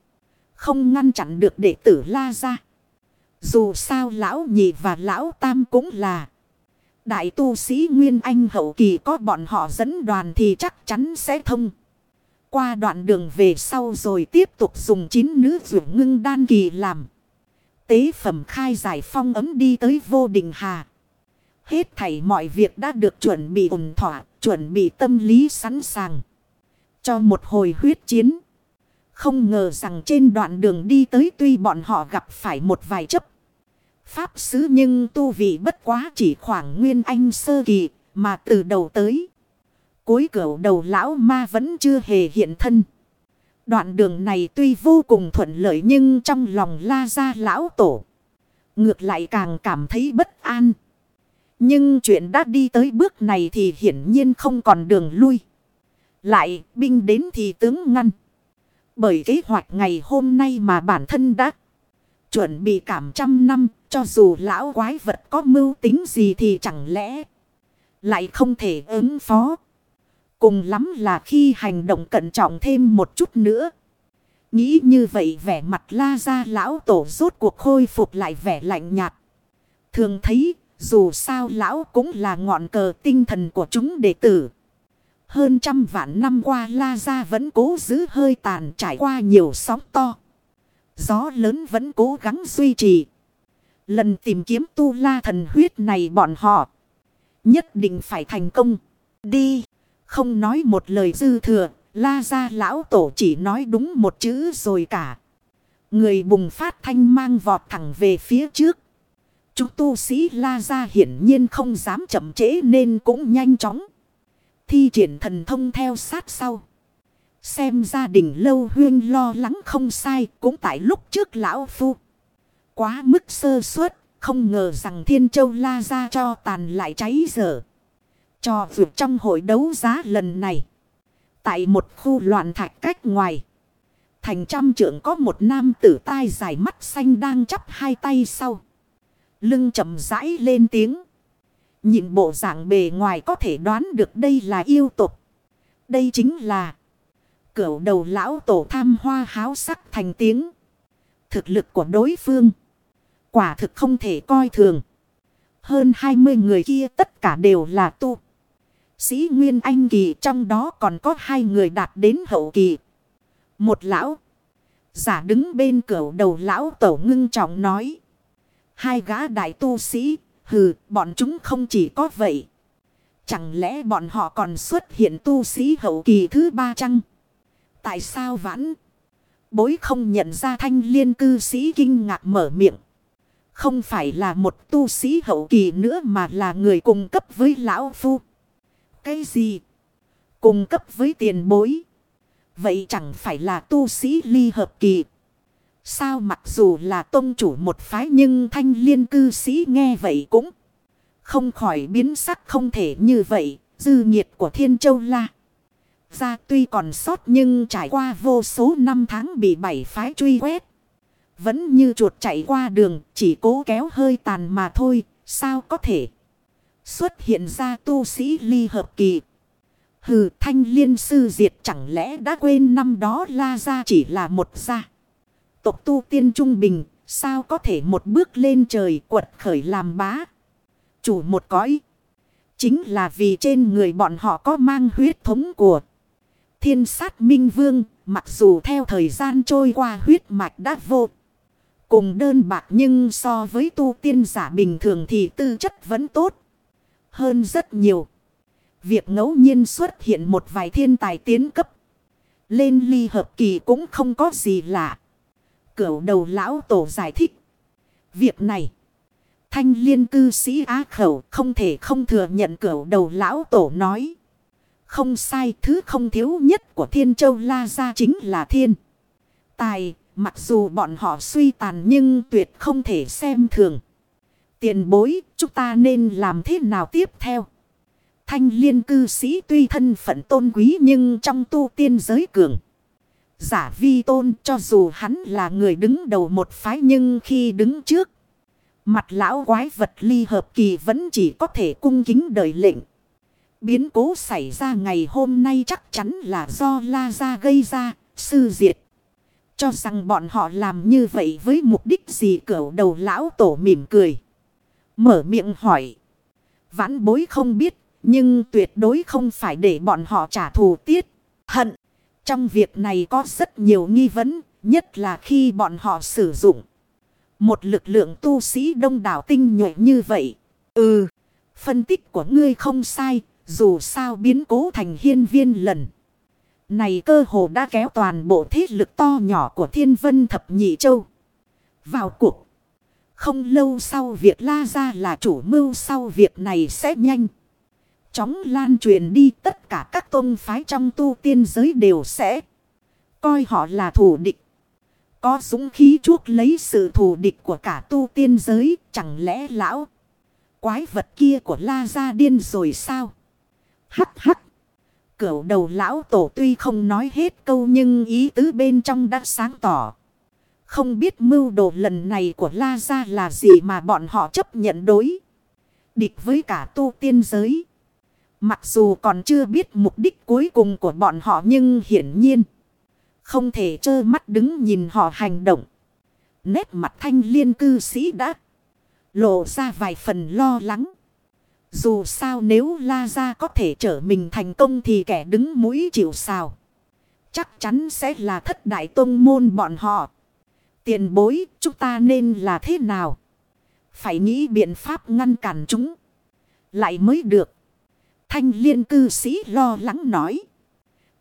không ngăn chặn được đệ tử la ra. Dù sao lão nhị và lão tam cũng là đại tu sĩ Nguyên Anh hậu kỳ có bọn họ dẫn đoàn thì chắc chắn sẽ thông. Qua đoạn đường về sau rồi tiếp tục dùng chín nữ rượu ngưng đan kỳ làm. Tế phẩm khai giải phong ấm đi tới vô đình hà. Hết thảy mọi việc đã được chuẩn bị ổn thỏa, chuẩn bị tâm lý sẵn sàng. Cho một hồi huyết chiến. Không ngờ rằng trên đoạn đường đi tới tuy bọn họ gặp phải một vài chấp. Pháp sứ nhưng tu vị bất quá chỉ khoảng nguyên anh sơ kỳ mà từ đầu tới. Cuối cửa đầu lão ma vẫn chưa hề hiện thân. Đoạn đường này tuy vô cùng thuận lợi nhưng trong lòng la ra lão tổ. Ngược lại càng cảm thấy bất an. Nhưng chuyện đã đi tới bước này thì hiển nhiên không còn đường lui. Lại binh đến thì tướng ngăn. Bởi kế hoạch ngày hôm nay mà bản thân đã chuẩn bị cảm trăm năm. Cho dù lão quái vật có mưu tính gì thì chẳng lẽ lại không thể ứng phó. Cùng lắm là khi hành động cẩn trọng thêm một chút nữa. Nghĩ như vậy vẻ mặt la ra lão tổ rốt cuộc khôi phục lại vẻ lạnh nhạt. Thường thấy dù sao lão cũng là ngọn cờ tinh thần của chúng đệ tử. Hơn trăm vạn năm qua La Gia vẫn cố giữ hơi tàn trải qua nhiều sóng to. Gió lớn vẫn cố gắng duy trì. Lần tìm kiếm tu la thần huyết này bọn họ. Nhất định phải thành công. Đi. Không nói một lời dư thừa. La Gia lão tổ chỉ nói đúng một chữ rồi cả. Người bùng phát thanh mang vọt thẳng về phía trước. Chúng tu sĩ La Gia hiển nhiên không dám chậm trễ nên cũng nhanh chóng. Thi triển thần thông theo sát sau. Xem gia đình lâu huyên lo lắng không sai cũng tại lúc trước lão phu. Quá mức sơ suất, không ngờ rằng thiên châu la ra cho tàn lại cháy dở. Cho vượt trong hội đấu giá lần này. Tại một khu loạn thạch cách ngoài. Thành trăm trưởng có một nam tử tai dài mắt xanh đang chắp hai tay sau. Lưng chậm rãi lên tiếng. Nhìn bộ dạng bề ngoài có thể đoán được đây là yêu tục. Đây chính là cửu đầu lão tổ tham hoa háo sắc thành tiếng. Thực lực của đối phương. Quả thực không thể coi thường. Hơn 20 người kia tất cả đều là tu. Sĩ Nguyên Anh Kỳ trong đó còn có hai người đạt đến hậu kỳ. Một lão. Giả đứng bên cửa đầu lão tổ ngưng trọng nói. Hai gã đại tu sĩ, hừ, bọn chúng không chỉ có vậy. Chẳng lẽ bọn họ còn xuất hiện tu sĩ hậu kỳ thứ ba chăng? Tại sao vãn? Bối không nhận ra thanh liên cư sĩ kinh ngạc mở miệng. Không phải là một tu sĩ hậu kỳ nữa mà là người cùng cấp với lão phu. Cái gì? Cùng cấp với tiền bối. Vậy chẳng phải là tu sĩ ly hợp kỳ. Sao mặc dù là tôn chủ một phái nhưng thanh liên cư sĩ nghe vậy cũng không khỏi biến sắc không thể như vậy. Dư nhiệt của thiên châu la. Ra tuy còn sót nhưng trải qua vô số năm tháng bị bảy phái truy quét. Vẫn như chuột chạy qua đường, chỉ cố kéo hơi tàn mà thôi. Sao có thể xuất hiện ra tu sĩ ly hợp kỳ. Hừ, thanh liên sư diệt chẳng lẽ đã quên năm đó la ra chỉ là một gia tộc tu tiên trung bình, sao có thể một bước lên trời quật khởi làm bá. Chủ một cõi. Chính là vì trên người bọn họ có mang huyết thống của thiên sát minh vương. Mặc dù theo thời gian trôi qua huyết mạch đã vô. Cùng đơn bạc nhưng so với tu tiên giả bình thường thì tư chất vẫn tốt. Hơn rất nhiều. Việc ngẫu nhiên xuất hiện một vài thiên tài tiến cấp. Lên ly hợp kỳ cũng không có gì lạ. Cửu đầu lão tổ giải thích. Việc này. Thanh liên cư sĩ á khẩu không thể không thừa nhận cửu đầu lão tổ nói. Không sai, thứ không thiếu nhất của thiên châu la gia chính là thiên. Tài, mặc dù bọn họ suy tàn nhưng tuyệt không thể xem thường. Tiền bối, chúng ta nên làm thế nào tiếp theo? Thanh liên cư sĩ tuy thân phận tôn quý nhưng trong tu tiên giới cường. Giả vi tôn cho dù hắn là người đứng đầu một phái nhưng khi đứng trước. Mặt lão quái vật ly hợp kỳ vẫn chỉ có thể cung kính đợi lệnh. Biến cố xảy ra ngày hôm nay chắc chắn là do La Gia gây ra, sư diệt. Cho rằng bọn họ làm như vậy với mục đích gì cỡ đầu lão tổ mỉm cười. Mở miệng hỏi. Vãn bối không biết, nhưng tuyệt đối không phải để bọn họ trả thù tiết. Hận. Trong việc này có rất nhiều nghi vấn, nhất là khi bọn họ sử dụng. Một lực lượng tu sĩ đông đảo tinh nhuệ như vậy. Ừ, phân tích của ngươi không sai, dù sao biến cố thành hiên viên lần. Này cơ hồ đã kéo toàn bộ thế lực to nhỏ của thiên vân thập nhị châu. Vào cuộc. Không lâu sau việc la ra là chủ mưu sau việc này sẽ nhanh. Chóng lan truyền đi tất cả các tôn phái trong tu tiên giới đều sẽ coi họ là thủ địch. Có dũng khí chuốc lấy sự thù địch của cả tu tiên giới, chẳng lẽ lão quái vật kia của La Gia điên rồi sao? Hắc hắc. Cửu đầu lão tổ tuy không nói hết câu nhưng ý tứ bên trong đã sáng tỏ. Không biết mưu đồ lần này của La Gia là gì mà bọn họ chấp nhận đối. Địch với cả tu tiên giới. Mặc dù còn chưa biết mục đích cuối cùng của bọn họ nhưng hiển nhiên. Không thể trơ mắt đứng nhìn họ hành động. Nét mặt thanh liên cư sĩ đã lộ ra vài phần lo lắng. Dù sao nếu La Gia có thể trở mình thành công thì kẻ đứng mũi chịu sào. Chắc chắn sẽ là thất đại tôn môn bọn họ. Tiền bối, chúng ta nên là thế nào? Phải nghĩ biện pháp ngăn cản chúng. Lại mới được. Thanh liên cư sĩ lo lắng nói.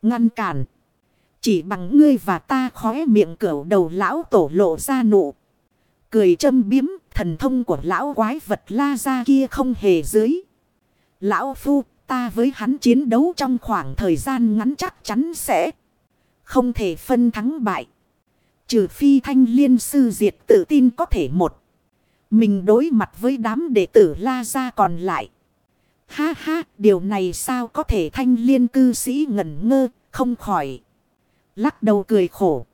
Ngăn cản. Chỉ bằng ngươi và ta khóe miệng cửa đầu lão tổ lộ ra nụ. Cười châm biếm, thần thông của lão quái vật la ra kia không hề dưới. Lão phu, ta với hắn chiến đấu trong khoảng thời gian ngắn chắc chắn sẽ không thể phân thắng bại. Trừ phi thanh liên sư diệt tự tin có thể một. Mình đối mặt với đám đệ tử la ra còn lại. Ha ha, điều này sao có thể thanh liên cư sĩ ngẩn ngơ, không khỏi. Lắc đầu cười khổ.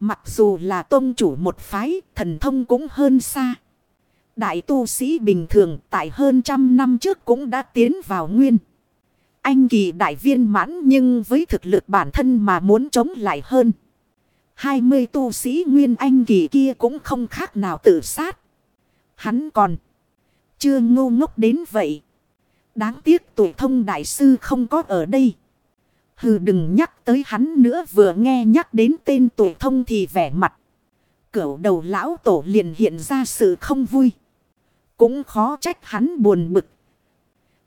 Mặc dù là tôn chủ một phái, thần thông cũng hơn xa. Đại tu sĩ bình thường tại hơn trăm năm trước cũng đã tiến vào nguyên. Anh kỳ đại viên mãn nhưng với thực lực bản thân mà muốn chống lại hơn. 20 tu sĩ nguyên anh kỳ kia cũng không khác nào tự sát. Hắn còn chưa ngu ngốc đến vậy. Đáng tiếc tuổi thông đại sư không có ở đây. Hừ, đừng nhắc tới hắn nữa, vừa nghe nhắc đến tên tuổi thông thì vẻ mặt. Cửu đầu lão tổ liền hiện ra sự không vui. Cũng khó trách hắn buồn bực.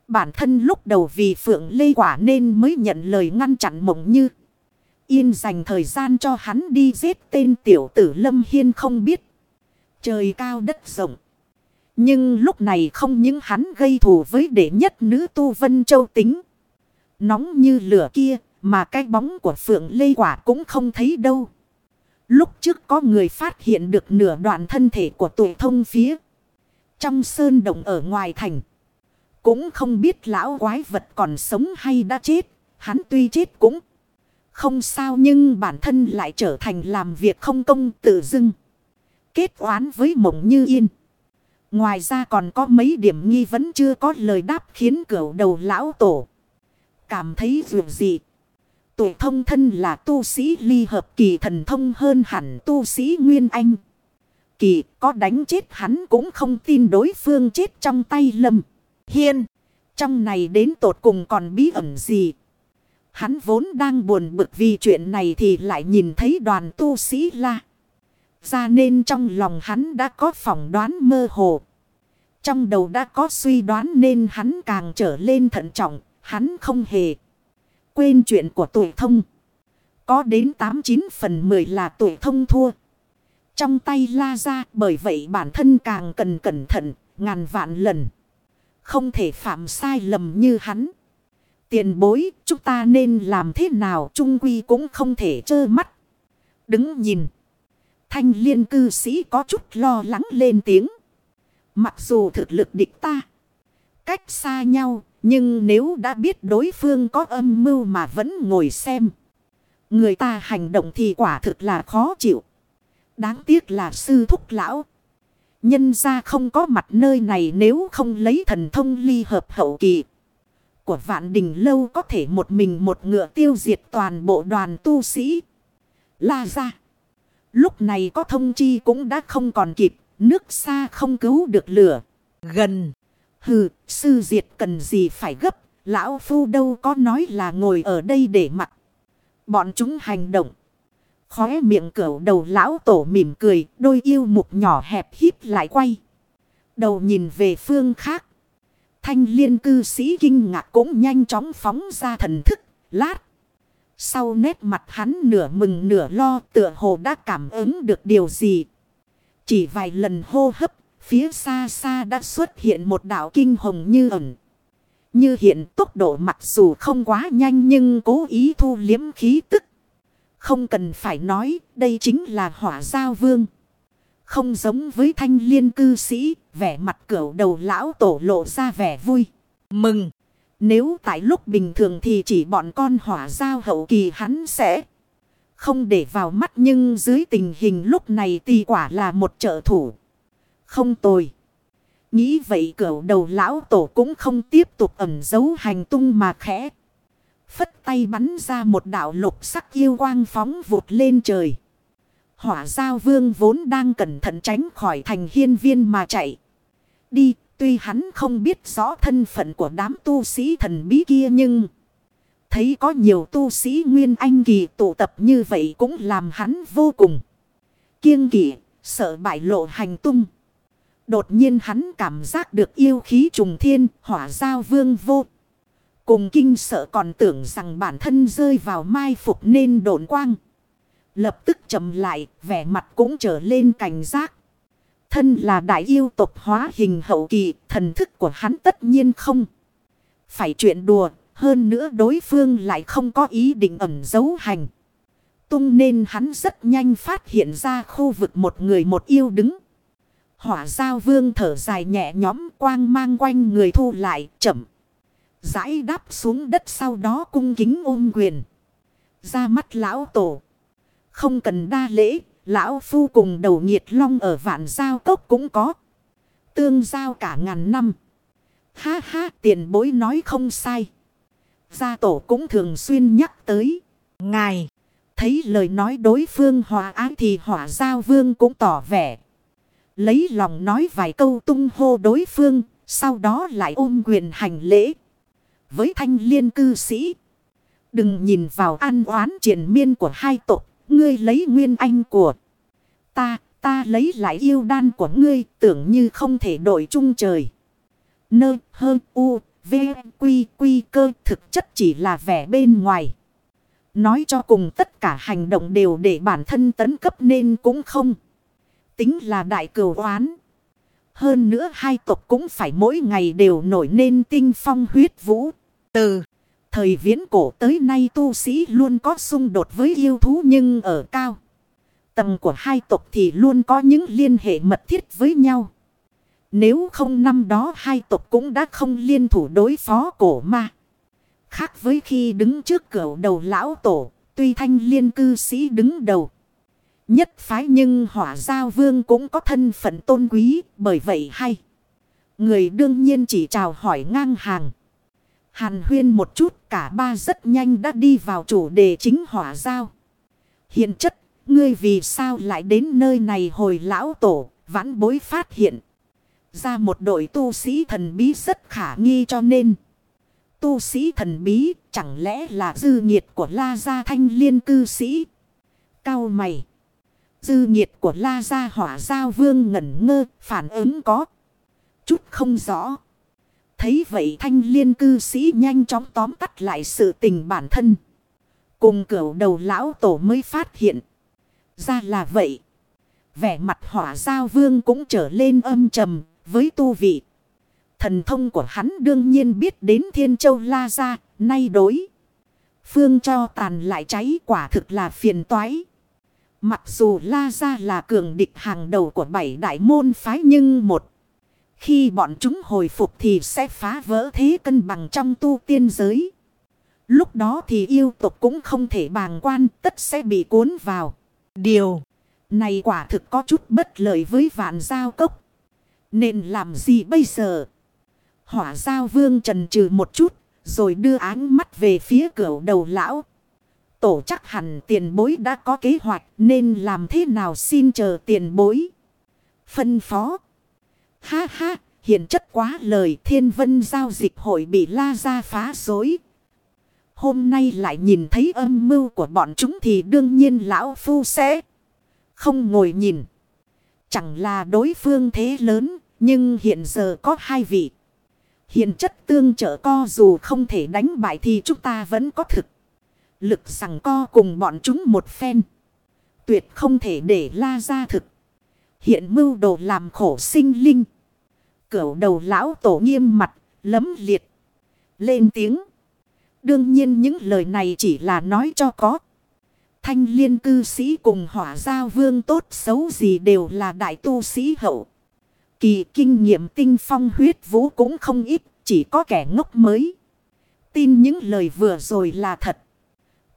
Bản thân lúc đầu vì phượng lê quả nên mới nhận lời ngăn chặn mộng như. Yên dành thời gian cho hắn đi giết tên tiểu tử Lâm Hiên không biết. Trời cao đất rộng. Nhưng lúc này không những hắn gây thù với đệ nhất nữ tu Vân Châu tính. Nóng như lửa kia, mà cái bóng của Phượng Lê Quả cũng không thấy đâu. Lúc trước có người phát hiện được nửa đoạn thân thể của tuổi thông phía. Trong sơn động ở ngoài thành. Cũng không biết lão quái vật còn sống hay đã chết. Hắn tuy chết cũng không sao nhưng bản thân lại trở thành làm việc không công tự dưng. Kết oán với mộng như yên. Ngoài ra còn có mấy điểm nghi vấn chưa có lời đáp khiến cửu đầu lão tổ. Cảm thấy dù gì. Tuổi thông thân là tu sĩ ly hợp kỳ thần thông hơn hẳn tu sĩ Nguyên Anh. Kỳ có đánh chết hắn cũng không tin đối phương chết trong tay lâm. Hiên. Trong này đến tột cùng còn bí ẩn gì? Hắn vốn đang buồn bực vì chuyện này thì lại nhìn thấy đoàn tu sĩ la. Ra nên trong lòng hắn đã có phỏng đoán mơ hồ. Trong đầu đã có suy đoán nên hắn càng trở lên thận trọng. Hắn không hề quên chuyện của tuổi thông. Có đến 89 phần 10 là tuổi thông thua. Trong tay la ra bởi vậy bản thân càng cần cẩn thận, ngàn vạn lần. Không thể phạm sai lầm như hắn. Tiền bối, chúng ta nên làm thế nào trung quy cũng không thể trơ mắt. Đứng nhìn. Thanh liên cư sĩ có chút lo lắng lên tiếng. Mặc dù thực lực địch ta. Cách xa nhau. Nhưng nếu đã biết đối phương có âm mưu mà vẫn ngồi xem. Người ta hành động thì quả thực là khó chịu. Đáng tiếc là sư thúc lão. Nhân ra không có mặt nơi này nếu không lấy thần thông ly hợp hậu kỳ. Của vạn đình lâu có thể một mình một ngựa tiêu diệt toàn bộ đoàn tu sĩ. La ra. Lúc này có thông chi cũng đã không còn kịp. Nước xa không cứu được lửa. Gần. Hừ, sư diệt cần gì phải gấp. Lão phu đâu có nói là ngồi ở đây để mặc. Bọn chúng hành động. Khóe miệng cẩu đầu lão tổ mỉm cười, đôi yêu mục nhỏ hẹp híp lại quay. Đầu nhìn về phương khác. Thanh liên cư sĩ kinh ngạc cũng nhanh chóng phóng ra thần thức, lát. Sau nét mặt hắn nửa mừng nửa lo tựa hồ đã cảm ứng được điều gì. Chỉ vài lần hô hấp, phía xa xa đã xuất hiện một đạo kinh hồng như ẩn. Như hiện tốc độ mặc dù không quá nhanh nhưng cố ý thu liếm khí tức. Không cần phải nói, đây chính là hỏa giao vương. Không giống với thanh liên cư sĩ, vẻ mặt cửu đầu lão tổ lộ ra vẻ vui, mừng. Nếu tại lúc bình thường thì chỉ bọn con hỏa giao hậu kỳ hắn sẽ không để vào mắt nhưng dưới tình hình lúc này thì quả là một trợ thủ. Không tồi. Nghĩ vậy cửu đầu lão tổ cũng không tiếp tục ẩn giấu hành tung mà khẽ. Phất tay bắn ra một đạo lục sắc yêu quang phóng vụt lên trời. Hỏa giao vương vốn đang cẩn thận tránh khỏi thành hiên viên mà chạy. Đi, tuy hắn không biết rõ thân phận của đám tu sĩ thần bí kia nhưng... Thấy có nhiều tu sĩ Nguyên Anh kỳ tụ tập như vậy cũng làm hắn vô cùng. Kiêng kỵ, sợ bại lộ hành tung. Đột nhiên hắn cảm giác được yêu khí trùng thiên, hỏa giao vương vô. Cùng kinh sợ còn tưởng rằng bản thân rơi vào mai phục nên đồn quang. Lập tức chậm lại, vẻ mặt cũng trở lên cảnh giác. Thân là đại yêu tộc hóa hình hậu kỳ, thần thức của hắn tất nhiên không. Phải chuyện đùa, hơn nữa đối phương lại không có ý định ẩn giấu hành. Tung nên hắn rất nhanh phát hiện ra khu vực một người một yêu đứng. Hỏa giao vương thở dài nhẹ nhõm quang mang quanh người thu lại chậm. Giải đáp xuống đất sau đó cung kính ôm quyền. Ra mắt lão tổ. Không cần đa lễ, lão phu cùng đầu nhiệt long ở vạn giao cốc cũng có. Tương giao cả ngàn năm. Ha ha tiền bối nói không sai. Gia tổ cũng thường xuyên nhắc tới. Ngài, thấy lời nói đối phương hòa ái thì hỏa giao vương cũng tỏ vẻ. Lấy lòng nói vài câu tung hô đối phương, sau đó lại ôm quyền hành lễ với thanh liên cư sĩ. Đừng nhìn vào an oán triển miên của hai tộc, ngươi lấy nguyên anh của ta, ta lấy lại yêu đan của ngươi, tưởng như không thể đổi chung trời. Nơ, hơ, u, v, quy, quy cơ thực chất chỉ là vẻ bên ngoài. Nói cho cùng tất cả hành động đều để bản thân tấn cấp nên cũng không. Tính là đại cửu oán. Hơn nữa hai tộc cũng phải mỗi ngày đều nổi nên tinh phong huyết vũ. Từ thời viễn cổ tới nay tu sĩ luôn có xung đột với yêu thú nhưng ở cao. Tầng của hai tộc thì luôn có những liên hệ mật thiết với nhau. Nếu không năm đó hai tộc cũng đã không liên thủ đối phó cổ ma. Khác với khi đứng trước cửa đầu lão tổ, tuy thanh liên cư sĩ đứng đầu. Nhất phái nhưng hỏa giao vương cũng có thân phận tôn quý, bởi vậy hay. Người đương nhiên chỉ chào hỏi ngang hàng. Hàn huyên một chút cả ba rất nhanh đã đi vào chủ đề chính hỏa giao. Hiện chất, ngươi vì sao lại đến nơi này hồi lão tổ, vãn bối phát hiện. Ra một đội tu sĩ thần bí rất khả nghi cho nên. Tu sĩ thần bí chẳng lẽ là dư nhiệt của La Gia Thanh Liên cư sĩ. Cao mày. Dư nhiệt của La Gia hỏa giao vương ngẩn ngơ phản ứng có. Chút không rõ. Thấy vậy thanh liên cư sĩ nhanh chóng tóm tắt lại sự tình bản thân. Cùng cửu đầu lão tổ mới phát hiện. Ra là vậy. Vẻ mặt hỏa giao vương cũng trở lên âm trầm với tu vị. Thần thông của hắn đương nhiên biết đến thiên châu la ra, nay đối. Phương cho tàn lại cháy quả thực là phiền toái. Mặc dù la ra là cường địch hàng đầu của bảy đại môn phái nhưng một. Khi bọn chúng hồi phục thì sẽ phá vỡ thế cân bằng trong tu tiên giới. Lúc đó thì yêu tục cũng không thể bàng quan tất sẽ bị cuốn vào. Điều này quả thực có chút bất lợi với vạn giao cốc. Nên làm gì bây giờ? Hỏa giao vương trần trừ một chút. Rồi đưa áng mắt về phía cửa đầu lão. Tổ chắc hẳn tiền bối đã có kế hoạch nên làm thế nào xin chờ tiền bối. Phân phó. Ha ha, hiện chất quá lời thiên vân giao dịch hội bị la ra phá rối. Hôm nay lại nhìn thấy âm mưu của bọn chúng thì đương nhiên lão phu sẽ không ngồi nhìn. Chẳng là đối phương thế lớn, nhưng hiện giờ có hai vị. Hiện chất tương trợ co dù không thể đánh bại thì chúng ta vẫn có thực. Lực rằng co cùng bọn chúng một phen. Tuyệt không thể để la ra thực. Hiện mưu đồ làm khổ sinh linh. Cửu đầu lão tổ nghiêm mặt, lấm liệt. Lên tiếng. Đương nhiên những lời này chỉ là nói cho có. Thanh liên cư sĩ cùng hỏa giao vương tốt xấu gì đều là đại tu sĩ hậu. Kỳ kinh nghiệm tinh phong huyết vũ cũng không ít, chỉ có kẻ ngốc mới. Tin những lời vừa rồi là thật.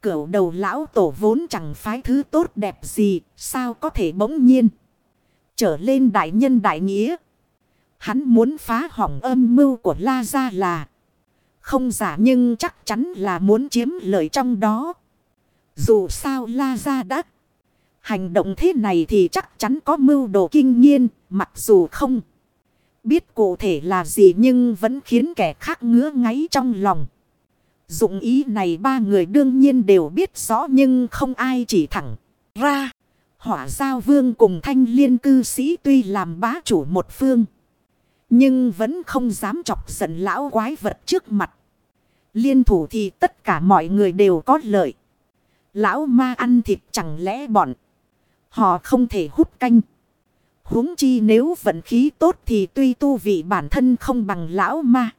Cửu đầu lão tổ vốn chẳng phái thứ tốt đẹp gì, sao có thể bỗng nhiên. Trở lên đại nhân đại nghĩa. Hắn muốn phá hỏng âm mưu của La Gia là. Không giả nhưng chắc chắn là muốn chiếm lợi trong đó. Dù sao La Gia đắc. Hành động thế này thì chắc chắn có mưu đồ kinh nhiên. mặc dù không. Biết cụ thể là gì nhưng vẫn khiến kẻ khác ngứa ngáy trong lòng. Dụng ý này ba người đương nhiên đều biết rõ nhưng không ai chỉ thẳng ra. Hỏa giao vương cùng thanh liên cư sĩ tuy làm bá chủ một phương. Nhưng vẫn không dám chọc giận lão quái vật trước mặt. Liên thủ thì tất cả mọi người đều có lợi. Lão ma ăn thịt chẳng lẽ bọn. Họ không thể hút canh. huống chi nếu vận khí tốt thì tuy tu vị bản thân không bằng lão ma.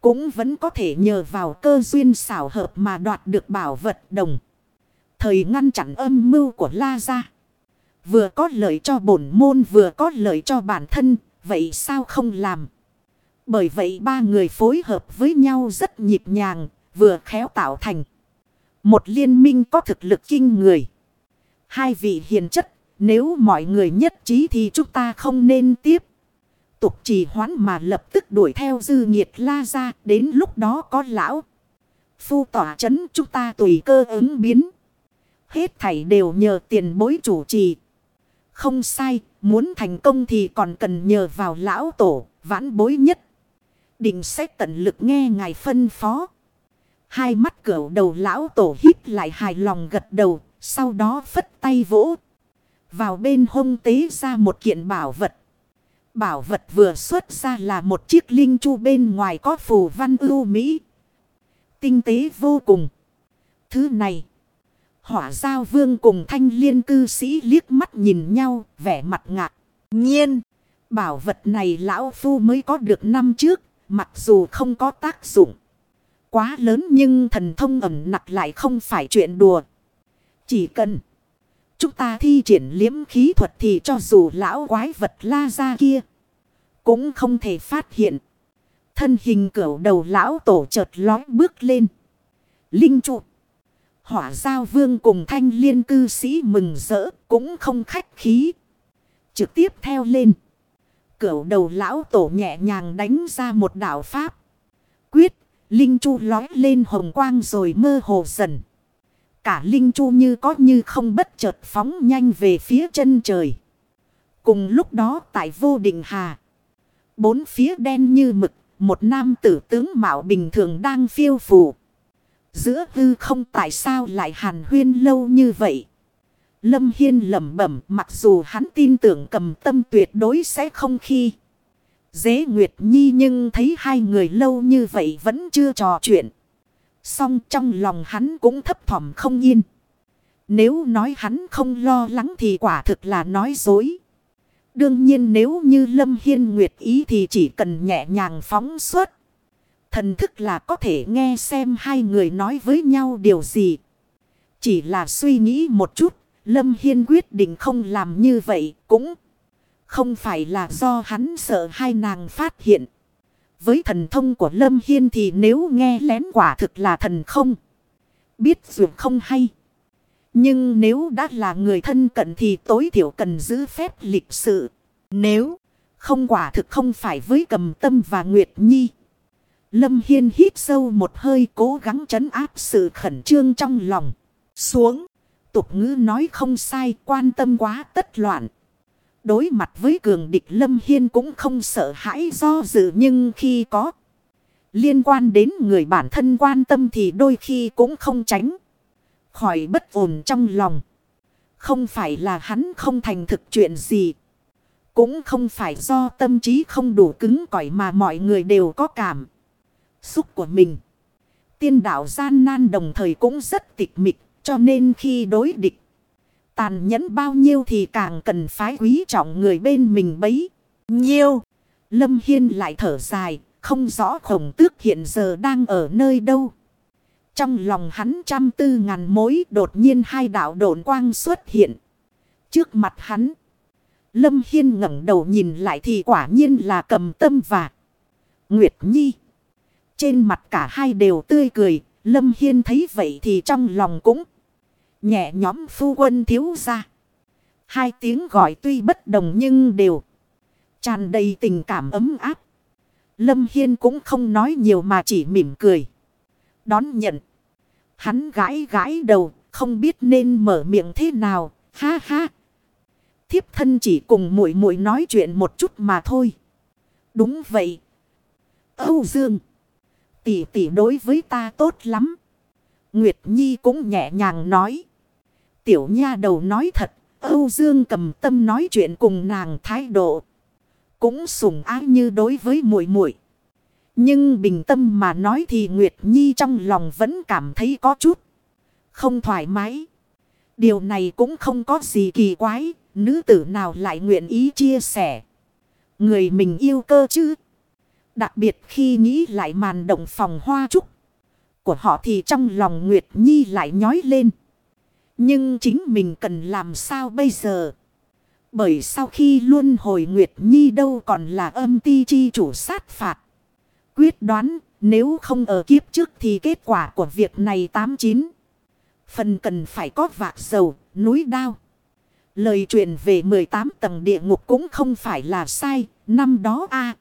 Cũng vẫn có thể nhờ vào cơ duyên xảo hợp mà đoạt được bảo vật đồng. Thời ngăn chặn âm mưu của La Gia. Vừa có lợi cho bổn môn vừa có lợi cho bản thân. Vậy sao không làm? Bởi vậy ba người phối hợp với nhau rất nhịp nhàng. Vừa khéo tạo thành. Một liên minh có thực lực kinh người. Hai vị hiền chất. Nếu mọi người nhất trí thì chúng ta không nên tiếp. Tục trì hoãn mà lập tức đuổi theo dư nhiệt la ra. Đến lúc đó có lão. Phu tỏa chấn chúng ta tùy cơ ứng biến. Hết thảy đều nhờ tiền bối chủ trì. Không sai, muốn thành công thì còn cần nhờ vào lão tổ, vãn bối nhất. Định sẽ tận lực nghe ngài phân phó. Hai mắt cửa đầu lão tổ hít lại hài lòng gật đầu, sau đó phất tay vỗ. Vào bên hông tế ra một kiện bảo vật. Bảo vật vừa xuất ra là một chiếc linh chu bên ngoài có phù văn ưu mỹ. Tinh tế vô cùng. Thứ này. Hỏa giao vương cùng thanh liên cư sĩ liếc mắt nhìn nhau, vẻ mặt ngạc. Nhiên, bảo vật này lão phu mới có được năm trước, mặc dù không có tác dụng. Quá lớn nhưng thần thông ẩm nặc lại không phải chuyện đùa. Chỉ cần chúng ta thi triển liếm khí thuật thì cho dù lão quái vật la ra kia cũng không thể phát hiện. Thân hình cửu đầu lão tổ chợt lói bước lên. Linh trụ. Hỏa giao vương cùng thanh liên cư sĩ mừng rỡ cũng không khách khí. Trực tiếp theo lên. Cửu đầu lão tổ nhẹ nhàng đánh ra một đạo pháp. Quyết, linh chu lói lên hồng quang rồi mơ hồ dần. Cả linh chu như có như không bất chợt phóng nhanh về phía chân trời. Cùng lúc đó tại vô định hà. Bốn phía đen như mực, một nam tử tướng mạo bình thường đang phiêu phù. Giữa hư không tại sao lại hàn huyên lâu như vậy. Lâm Hiên lẩm bẩm, mặc dù hắn tin tưởng cầm tâm tuyệt đối sẽ không khi. Dế Nguyệt Nhi nhưng thấy hai người lâu như vậy vẫn chưa trò chuyện. Xong trong lòng hắn cũng thấp thỏm không yên. Nếu nói hắn không lo lắng thì quả thực là nói dối. Đương nhiên nếu như Lâm Hiên Nguyệt ý thì chỉ cần nhẹ nhàng phóng suốt. Thần thức là có thể nghe xem hai người nói với nhau điều gì. Chỉ là suy nghĩ một chút, Lâm Hiên quyết định không làm như vậy cũng không phải là do hắn sợ hai nàng phát hiện. Với thần thông của Lâm Hiên thì nếu nghe lén quả thực là thần không. Biết dù không hay. Nhưng nếu đã là người thân cận thì tối thiểu cần giữ phép lịch sự. Nếu không quả thực không phải với cầm tâm và Nguyệt Nhi. Lâm Hiên hít sâu một hơi cố gắng trấn áp sự khẩn trương trong lòng. Xuống. Tục ngữ nói không sai, quan tâm quá tất loạn. Đối mặt với cường địch, Lâm Hiên cũng không sợ hãi do dự nhưng khi có liên quan đến người bản thân quan tâm thì đôi khi cũng không tránh. Khỏi bất ổn trong lòng. Không phải là hắn không thành thực chuyện gì. Cũng không phải do tâm trí không đủ cứng cỏi mà mọi người đều có cảm. Xúc của mình. Tiên đạo gian nan đồng thời cũng rất tịch mịch. Cho nên khi đối địch. Tàn nhẫn bao nhiêu thì càng cần phái quý trọng người bên mình bấy. Nhiêu. Lâm Hiên lại thở dài. Không rõ khổng tước hiện giờ đang ở nơi đâu. Trong lòng hắn trăm tư ngàn mối đột nhiên hai đạo độn quang xuất hiện. Trước mặt hắn. Lâm Hiên ngẩng đầu nhìn lại thì quả nhiên là cầm tâm và Nguyệt Nhi. Trên mặt cả hai đều tươi cười. Lâm Hiên thấy vậy thì trong lòng cũng nhẹ nhóm phu quân thiếu ra. Hai tiếng gọi tuy bất đồng nhưng đều tràn đầy tình cảm ấm áp. Lâm Hiên cũng không nói nhiều mà chỉ mỉm cười. Đón nhận. Hắn gãi gãi đầu, không biết nên mở miệng thế nào, ha ha. Thiếp thân chỉ cùng muội muội nói chuyện một chút mà thôi. Đúng vậy. Âu Dương. Tỷ tỷ đối với ta tốt lắm. Nguyệt Nhi cũng nhẹ nhàng nói. Tiểu nha đầu nói thật. Âu Dương cầm tâm nói chuyện cùng nàng thái độ. Cũng sủng ái như đối với muội muội Nhưng bình tâm mà nói thì Nguyệt Nhi trong lòng vẫn cảm thấy có chút. Không thoải mái. Điều này cũng không có gì kỳ quái. Nữ tử nào lại nguyện ý chia sẻ. Người mình yêu cơ chứ. Đặc biệt khi nghĩ lại màn động phòng hoa trúc. Của họ thì trong lòng Nguyệt Nhi lại nhói lên. Nhưng chính mình cần làm sao bây giờ? Bởi sau khi luôn hồi Nguyệt Nhi đâu còn là âm ti chi chủ sát phạt. Quyết đoán nếu không ở kiếp trước thì kết quả của việc này 89. Phần cần phải có vạc dầu, núi đao. Lời truyền về 18 tầng địa ngục cũng không phải là sai. Năm đó a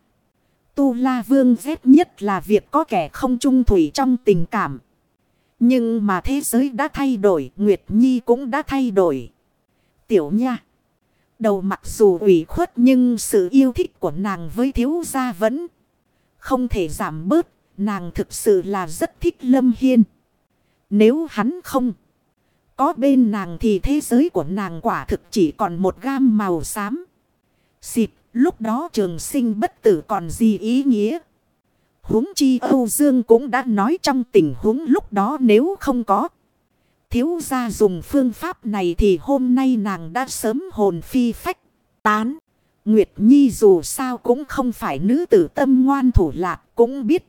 Tu La Vương ghét nhất là việc có kẻ không trung thủy trong tình cảm. Nhưng mà thế giới đã thay đổi, Nguyệt Nhi cũng đã thay đổi. Tiểu nha. Đầu mặc dù ủy khuất nhưng sự yêu thích của nàng với thiếu gia vẫn không thể giảm bớt. Nàng thực sự là rất thích Lâm Hiên. Nếu hắn không có bên nàng thì thế giới của nàng quả thực chỉ còn một gam màu xám. Xịt, lúc đó trường sinh bất tử còn gì ý nghĩa huống chi Âu Dương cũng đã nói trong tình huống lúc đó nếu không có. Thiếu gia dùng phương pháp này thì hôm nay nàng đã sớm hồn phi phách, tán. Nguyệt Nhi dù sao cũng không phải nữ tử tâm ngoan thủ lạc cũng biết.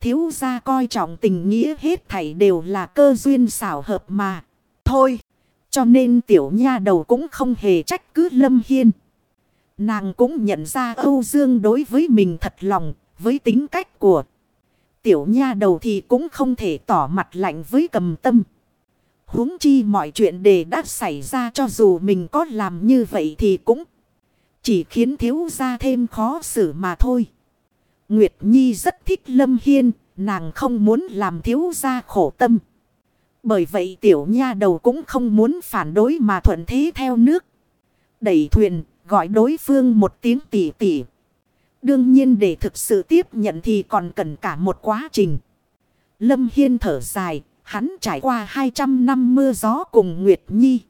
Thiếu gia coi trọng tình nghĩa hết thảy đều là cơ duyên xảo hợp mà. Thôi, cho nên tiểu nha đầu cũng không hề trách cứ Lâm Hiên. Nàng cũng nhận ra Âu Dương đối với mình thật lòng, với tính cách của tiểu nha đầu thì cũng không thể tỏ mặt lạnh với cầm tâm. huống chi mọi chuyện đề đã xảy ra cho dù mình có làm như vậy thì cũng chỉ khiến thiếu gia thêm khó xử mà thôi. Nguyệt Nhi rất thích Lâm Hiên, nàng không muốn làm thiếu gia khổ tâm. Bởi vậy tiểu nha đầu cũng không muốn phản đối mà thuận thế theo nước. Đẩy thuyền, gọi đối phương một tiếng tỉ tỉ. Đương nhiên để thực sự tiếp nhận thì còn cần cả một quá trình. Lâm Hiên thở dài, hắn trải qua 200 năm mưa gió cùng Nguyệt Nhi.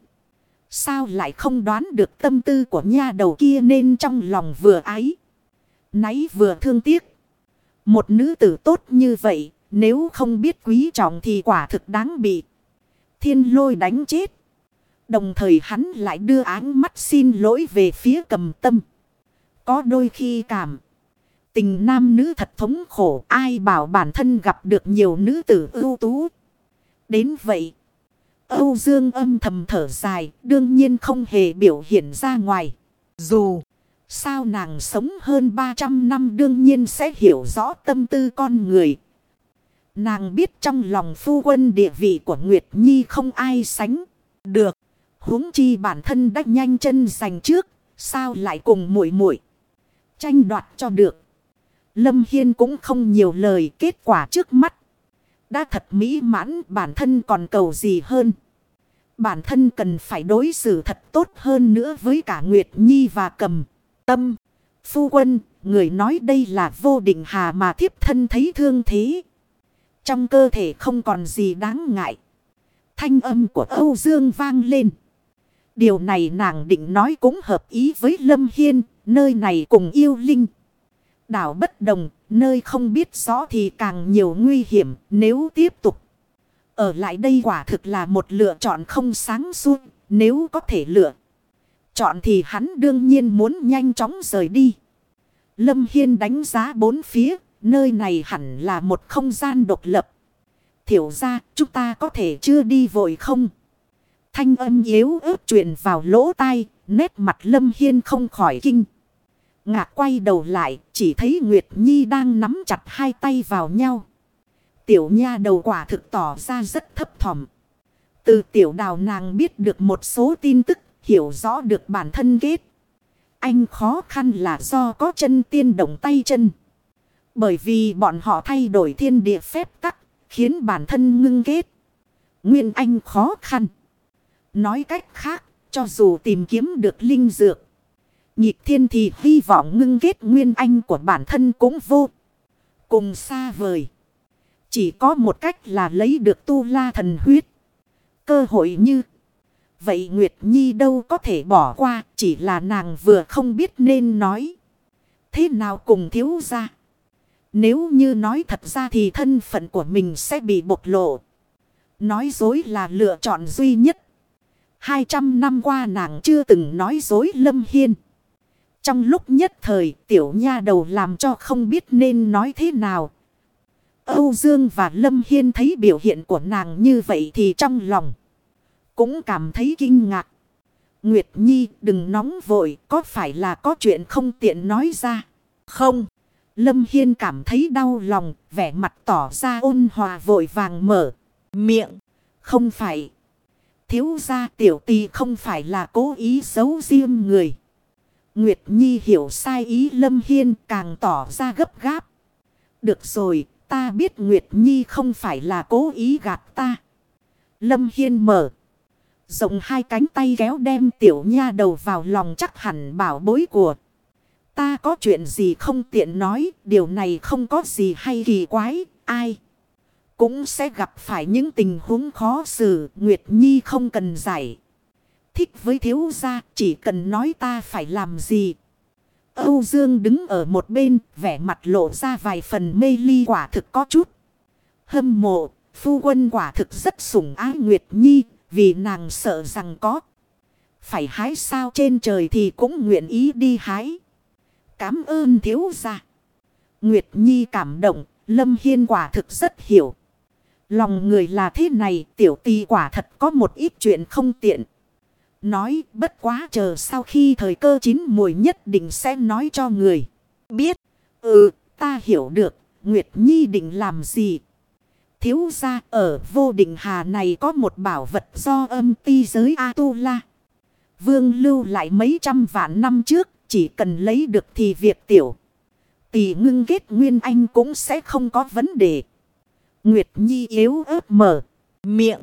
Sao lại không đoán được tâm tư của nha đầu kia nên trong lòng vừa ái. Náy vừa thương tiếc. Một nữ tử tốt như vậy, nếu không biết quý trọng thì quả thực đáng bị. Thiên lôi đánh chết. Đồng thời hắn lại đưa áng mắt xin lỗi về phía cầm tâm. Có đôi khi cảm. Tình nam nữ thật thống khổ. Ai bảo bản thân gặp được nhiều nữ tử ưu tú. Đến vậy. Âu Dương âm thầm thở dài. Đương nhiên không hề biểu hiện ra ngoài. Dù. Sao nàng sống hơn 300 năm đương nhiên sẽ hiểu rõ tâm tư con người. Nàng biết trong lòng phu quân địa vị của Nguyệt Nhi không ai sánh. Được huống chi bản thân đã nhanh chân giành trước, sao lại cùng muội muội tranh đoạt cho được. Lâm Hiên cũng không nhiều lời kết quả trước mắt. Đã thật mỹ mãn bản thân còn cầu gì hơn. Bản thân cần phải đối xử thật tốt hơn nữa với cả Nguyệt Nhi và cầm. Tâm, phu quân, người nói đây là vô định hà mà thiếp thân thấy thương thế. Trong cơ thể không còn gì đáng ngại. Thanh âm của Âu Dương vang lên. Điều này nàng định nói cũng hợp ý với Lâm Hiên, nơi này cùng yêu linh. Đảo bất đồng, nơi không biết rõ thì càng nhiều nguy hiểm nếu tiếp tục. Ở lại đây quả thực là một lựa chọn không sáng suốt, nếu có thể lựa. Chọn thì hắn đương nhiên muốn nhanh chóng rời đi. Lâm Hiên đánh giá bốn phía, nơi này hẳn là một không gian độc lập. Thiểu ra, chúng ta có thể chưa đi vội không? Thanh âm yếu ớt truyền vào lỗ tai, nét mặt Lâm Hiên không khỏi kinh. Ngạc quay đầu lại, chỉ thấy Nguyệt Nhi đang nắm chặt hai tay vào nhau. Tiểu nha đầu quả thực tỏ ra rất thấp thỏm. Từ tiểu đào nàng biết được một số tin tức, hiểu rõ được bản thân kết. Anh khó khăn là do có chân tiên động tay chân. Bởi vì bọn họ thay đổi thiên địa phép tắc, khiến bản thân ngưng kết. Nguyên anh khó khăn. Nói cách khác, cho dù tìm kiếm được linh dược. Nhịp thiên thì hy vọng ngưng kết nguyên anh của bản thân cũng vô. Cùng xa vời. Chỉ có một cách là lấy được tu la thần huyết. Cơ hội như. Vậy Nguyệt Nhi đâu có thể bỏ qua. Chỉ là nàng vừa không biết nên nói. Thế nào cùng thiếu ra. Nếu như nói thật ra thì thân phận của mình sẽ bị bộc lộ. Nói dối là lựa chọn duy nhất. 200 năm qua nàng chưa từng nói dối Lâm Hiên. Trong lúc nhất thời, tiểu nha đầu làm cho không biết nên nói thế nào. Âu Dương và Lâm Hiên thấy biểu hiện của nàng như vậy thì trong lòng cũng cảm thấy kinh ngạc. Nguyệt Nhi, đừng nóng vội, có phải là có chuyện không tiện nói ra. Không. Lâm Hiên cảm thấy đau lòng, vẻ mặt tỏ ra ôn hòa vội vàng mở miệng. Không phải. Thiếu ra tiểu tì không phải là cố ý giấu riêng người. Nguyệt Nhi hiểu sai ý Lâm Hiên càng tỏ ra gấp gáp. Được rồi, ta biết Nguyệt Nhi không phải là cố ý gạt ta. Lâm Hiên mở. Rộng hai cánh tay kéo đem tiểu nha đầu vào lòng chắc hẳn bảo bối của. Ta có chuyện gì không tiện nói, điều này không có gì hay kỳ quái, ai cũng sẽ gặp phải những tình huống khó xử. Nguyệt Nhi không cần giải. Thích với thiếu gia chỉ cần nói ta phải làm gì. Âu Dương đứng ở một bên vẻ mặt lộ ra vài phần mê ly quả thực có chút. Hâm mộ, phu quân quả thực rất sủng ái Nguyệt Nhi vì nàng sợ rằng có. Phải hái sao trên trời thì cũng nguyện ý đi hái. Cám ơn thiếu gia. Nguyệt Nhi cảm động, Lâm Hiên quả thực rất hiểu. Lòng người là thế này, tiểu tì quả thật có một ít chuyện không tiện. Nói, bất quá chờ sau khi thời cơ chín mùi nhất định sẽ nói cho người. Biết. Ừ ta hiểu được. Nguyệt Nhi định làm gì? Thiếu ra ở vô định hà này có một bảo vật do âm ti giới A-tu-la. Vương lưu lại mấy trăm vạn năm trước. Chỉ cần lấy được thì việc tiểu. Tỷ ngưng kết nguyên anh cũng sẽ không có vấn đề. Nguyệt Nhi yếu ớt mở. Miệng.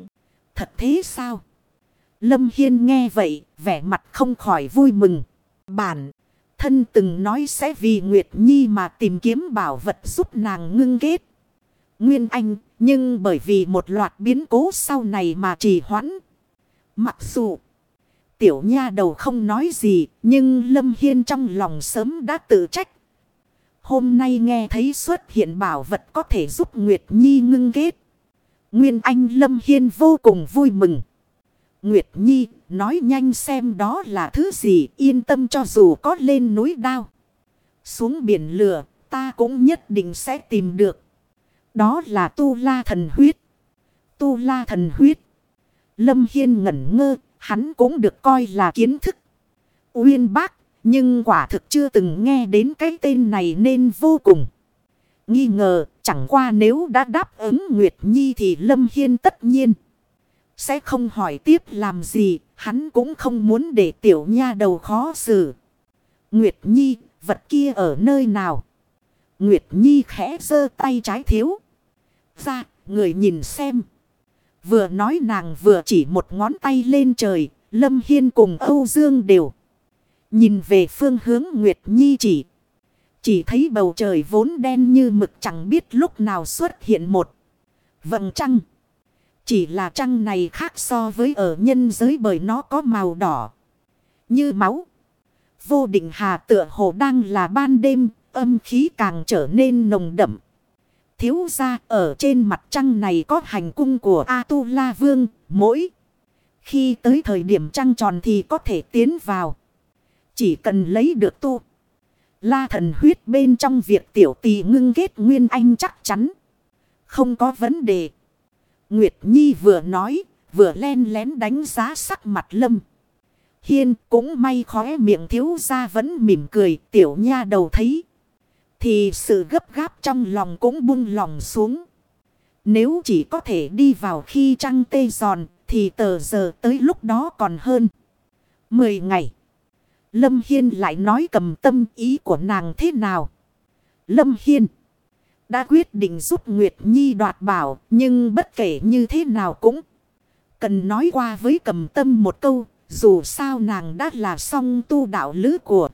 Thật thế sao? Lâm Hiên nghe vậy. Vẻ mặt không khỏi vui mừng. Bản. thân từng nói sẽ vì Nguyệt Nhi mà tìm kiếm bảo vật giúp nàng ngưng kết. Nguyên Anh, nhưng bởi vì một loạt biến cố sau này mà trì hoãn. Mặc dù tiểu nha đầu không nói gì, nhưng Lâm Hiên trong lòng sớm đã tự trách. Hôm nay nghe thấy xuất hiện bảo vật có thể giúp Nguyệt Nhi ngưng kết. Nguyên Anh Lâm Hiên vô cùng vui mừng. Nguyệt Nhi, nói nhanh xem đó là thứ gì, yên tâm cho dù có lên núi đao. Xuống biển lửa, ta cũng nhất định sẽ tìm được. Đó là tu la thần huyết. Tu la thần huyết. Lâm Hiên ngẩn ngơ, hắn cũng được coi là kiến thức. Uyên bác nhưng quả thực chưa từng nghe đến cái tên này nên vô cùng. Nghi ngờ, chẳng qua nếu đã đáp ứng Nguyệt Nhi thì Lâm Hiên tất nhiên. Sẽ không hỏi tiếp làm gì. Hắn cũng không muốn để tiểu nha đầu khó xử. Nguyệt Nhi, vật kia ở nơi nào? Nguyệt Nhi khẽ giơ tay trái thiếu. Ra, người nhìn xem. Vừa nói nàng vừa chỉ một ngón tay lên trời. Lâm Hiên cùng Âu Dương đều. Nhìn về phương hướng Nguyệt Nhi chỉ. Chỉ thấy bầu trời vốn đen như mực chẳng biết lúc nào xuất hiện một vầng trăng. Chỉ là trăng này khác so với ở nhân giới bởi nó có màu đỏ. Như máu. Vô định hà tựa hồ đang là ban đêm, âm khí càng trở nên nồng đậm. Thiếu ra ở trên mặt trăng này có hành cung của A-tu-la vương, mỗi. Khi tới thời điểm trăng tròn thì có thể tiến vào. Chỉ cần lấy được tu. La thần huyết bên trong việc tiểu tỳ ngưng kết nguyên anh chắc chắn. Không có vấn đề. Nguyệt Nhi vừa nói, vừa len lén đánh giá sắc mặt lâm. Hiên cũng may khóe miệng thiếu ra vẫn mỉm cười tiểu nha đầu thấy. Thì sự gấp gáp trong lòng cũng buông lòng xuống. Nếu chỉ có thể đi vào khi trăng tê giòn thì tờ giờ tới lúc đó còn hơn. Mười ngày. Lâm Hiên lại nói cầm tâm ý của nàng thế nào. Lâm Hiên. Đã quyết định giúp Nguyệt Nhi đoạt bảo. Nhưng bất kể như thế nào cũng. Cần nói qua với cầm tâm một câu. Dù sao nàng đã là song tu đạo lứ của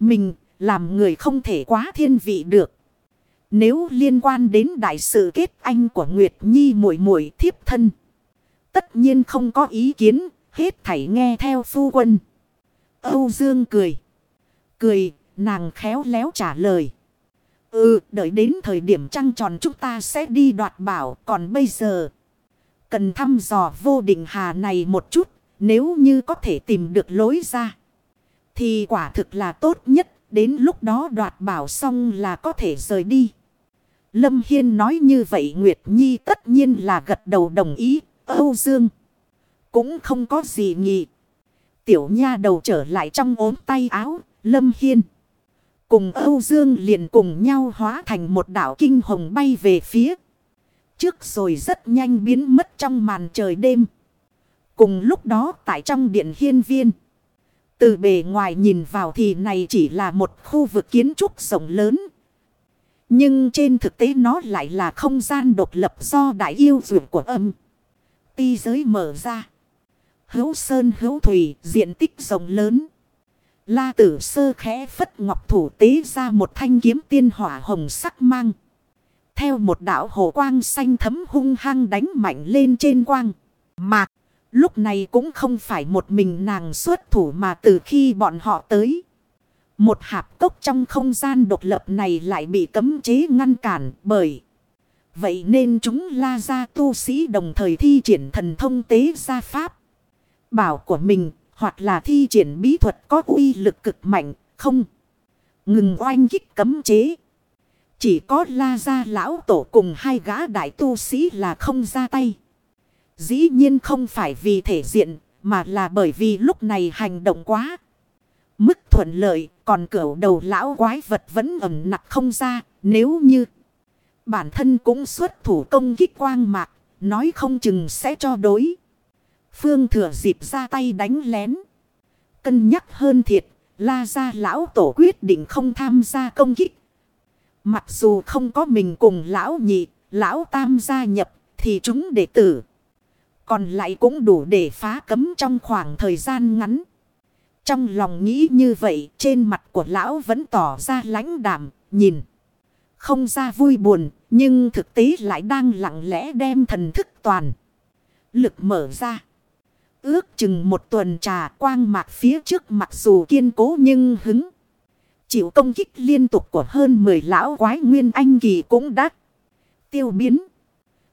mình. Làm người không thể quá thiên vị được. Nếu liên quan đến đại sự kết anh của Nguyệt Nhi muội muội thiếp thân. Tất nhiên không có ý kiến. Hết thảy nghe theo phu quân. Âu Dương cười. Cười, nàng khéo léo trả lời. Ừ, đợi đến thời điểm trăng tròn chúng ta sẽ đi đoạt bảo. Còn bây giờ, cần thăm dò vô định hà này một chút. Nếu như có thể tìm được lối ra, thì quả thực là tốt nhất. Đến lúc đó đoạt bảo xong là có thể rời đi. Lâm Hiên nói như vậy Nguyệt Nhi tất nhiên là gật đầu đồng ý. Âu Dương cũng không có gì nhị. Tiểu nha đầu trở lại trong ốm tay áo, Lâm Hiên. Cùng Âu Dương liền cùng nhau hóa thành một đảo kinh hồng bay về phía. Trước rồi rất nhanh biến mất trong màn trời đêm. Cùng lúc đó tại trong điện hiên viên. Từ bề ngoài nhìn vào thì này chỉ là một khu vực kiến trúc rộng lớn. Nhưng trên thực tế nó lại là không gian độc lập do đại yêu dược của âm. Ti giới mở ra hữu sơn hữu thủy, diện tích rộng lớn. La tử sơ khẽ phất ngọc thủ tế ra một thanh kiếm tiên hỏa hồng sắc mang. Theo một đạo hồ quang xanh thấm hung hăng đánh mạnh lên trên quang. Mạc, lúc này cũng không phải một mình nàng xuất thủ mà từ khi bọn họ tới. Một hạp cốc trong không gian độc lập này lại bị cấm chế ngăn cản bởi. Vậy nên chúng la ra tu sĩ đồng thời thi triển thần thông tế gia pháp. Bảo của mình hoặc là thi triển bí thuật có uy lực cực mạnh, không. Ngừng oanh kích cấm chế. Chỉ có la gia lão tổ cùng hai gã đại tu sĩ là không ra tay. Dĩ nhiên không phải vì thể diện, mà là bởi vì lúc này hành động quá. Mức thuận lợi, còn cửu đầu lão quái vật vẫn ẩm nặng không ra, nếu như bản thân cũng xuất thủ công kích quang mạc, nói không chừng sẽ cho đối. Phương thừa dịp ra tay đánh lén. Cân nhắc hơn thiệt, la ra lão tổ quyết định không tham gia công kích. Mặc dù không có mình cùng lão nhị, lão tam gia nhập, thì chúng đệ tử. Còn lại cũng đủ để phá cấm trong khoảng thời gian ngắn. Trong lòng nghĩ như vậy trên mặt của lão vẫn tỏ ra lãnh đạm, nhìn. Không ra vui buồn, nhưng thực tế lại đang lặng lẽ đem thần thức toàn. Lực mở ra. Ước chừng một tuần trà quang mạc phía trước mặc dù kiên cố nhưng hứng. Chịu công kích liên tục của hơn 10 lão quái nguyên anh kỳ cũng đắt. tiêu biến.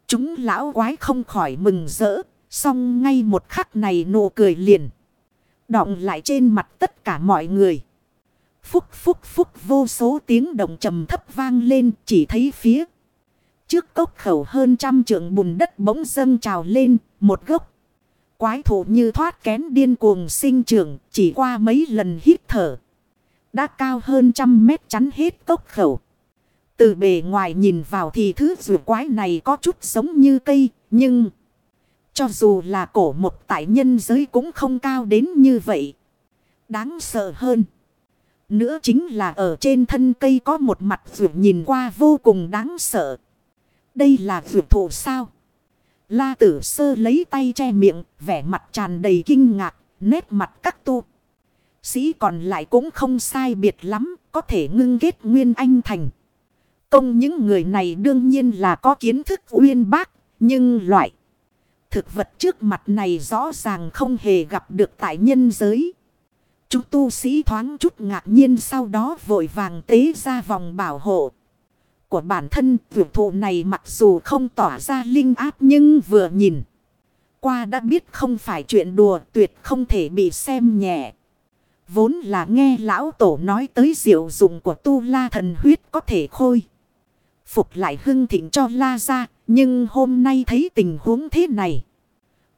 Chúng lão quái không khỏi mừng rỡ, xong ngay một khắc này nụ cười liền. Đọng lại trên mặt tất cả mọi người. Phúc phúc phúc vô số tiếng động trầm thấp vang lên chỉ thấy phía. Trước cốc khẩu hơn trăm trượng bùn đất bỗng dâng trào lên một gốc. Quái thụ như thoát kén điên cuồng sinh trưởng, chỉ qua mấy lần hít thở. Đã cao hơn trăm mét chắn hết cốc khẩu. Từ bề ngoài nhìn vào thì thứ rùa quái này có chút giống như cây, nhưng... Cho dù là cổ một tại nhân giới cũng không cao đến như vậy. Đáng sợ hơn. Nữa chính là ở trên thân cây có một mặt vượt nhìn qua vô cùng đáng sợ. Đây là vượt thụ sao? La tử sơ lấy tay che miệng, vẻ mặt tràn đầy kinh ngạc, nét mặt các tu. Sĩ còn lại cũng không sai biệt lắm, có thể ngưng kết nguyên anh thành. Công những người này đương nhiên là có kiến thức uyên bác, nhưng loại thực vật trước mặt này rõ ràng không hề gặp được tại nhân giới. Chúng tu sĩ thoáng chút ngạc nhiên sau đó vội vàng tế ra vòng bảo hộ. Của bản thân, vượt thụ này mặc dù không tỏa ra linh áp nhưng vừa nhìn. Qua đã biết không phải chuyện đùa, tuyệt không thể bị xem nhẹ. Vốn là nghe lão tổ nói tới diệu dụng của tu la thần huyết có thể khôi. Phục lại hưng thịnh cho la ra nhưng hôm nay thấy tình huống thế này.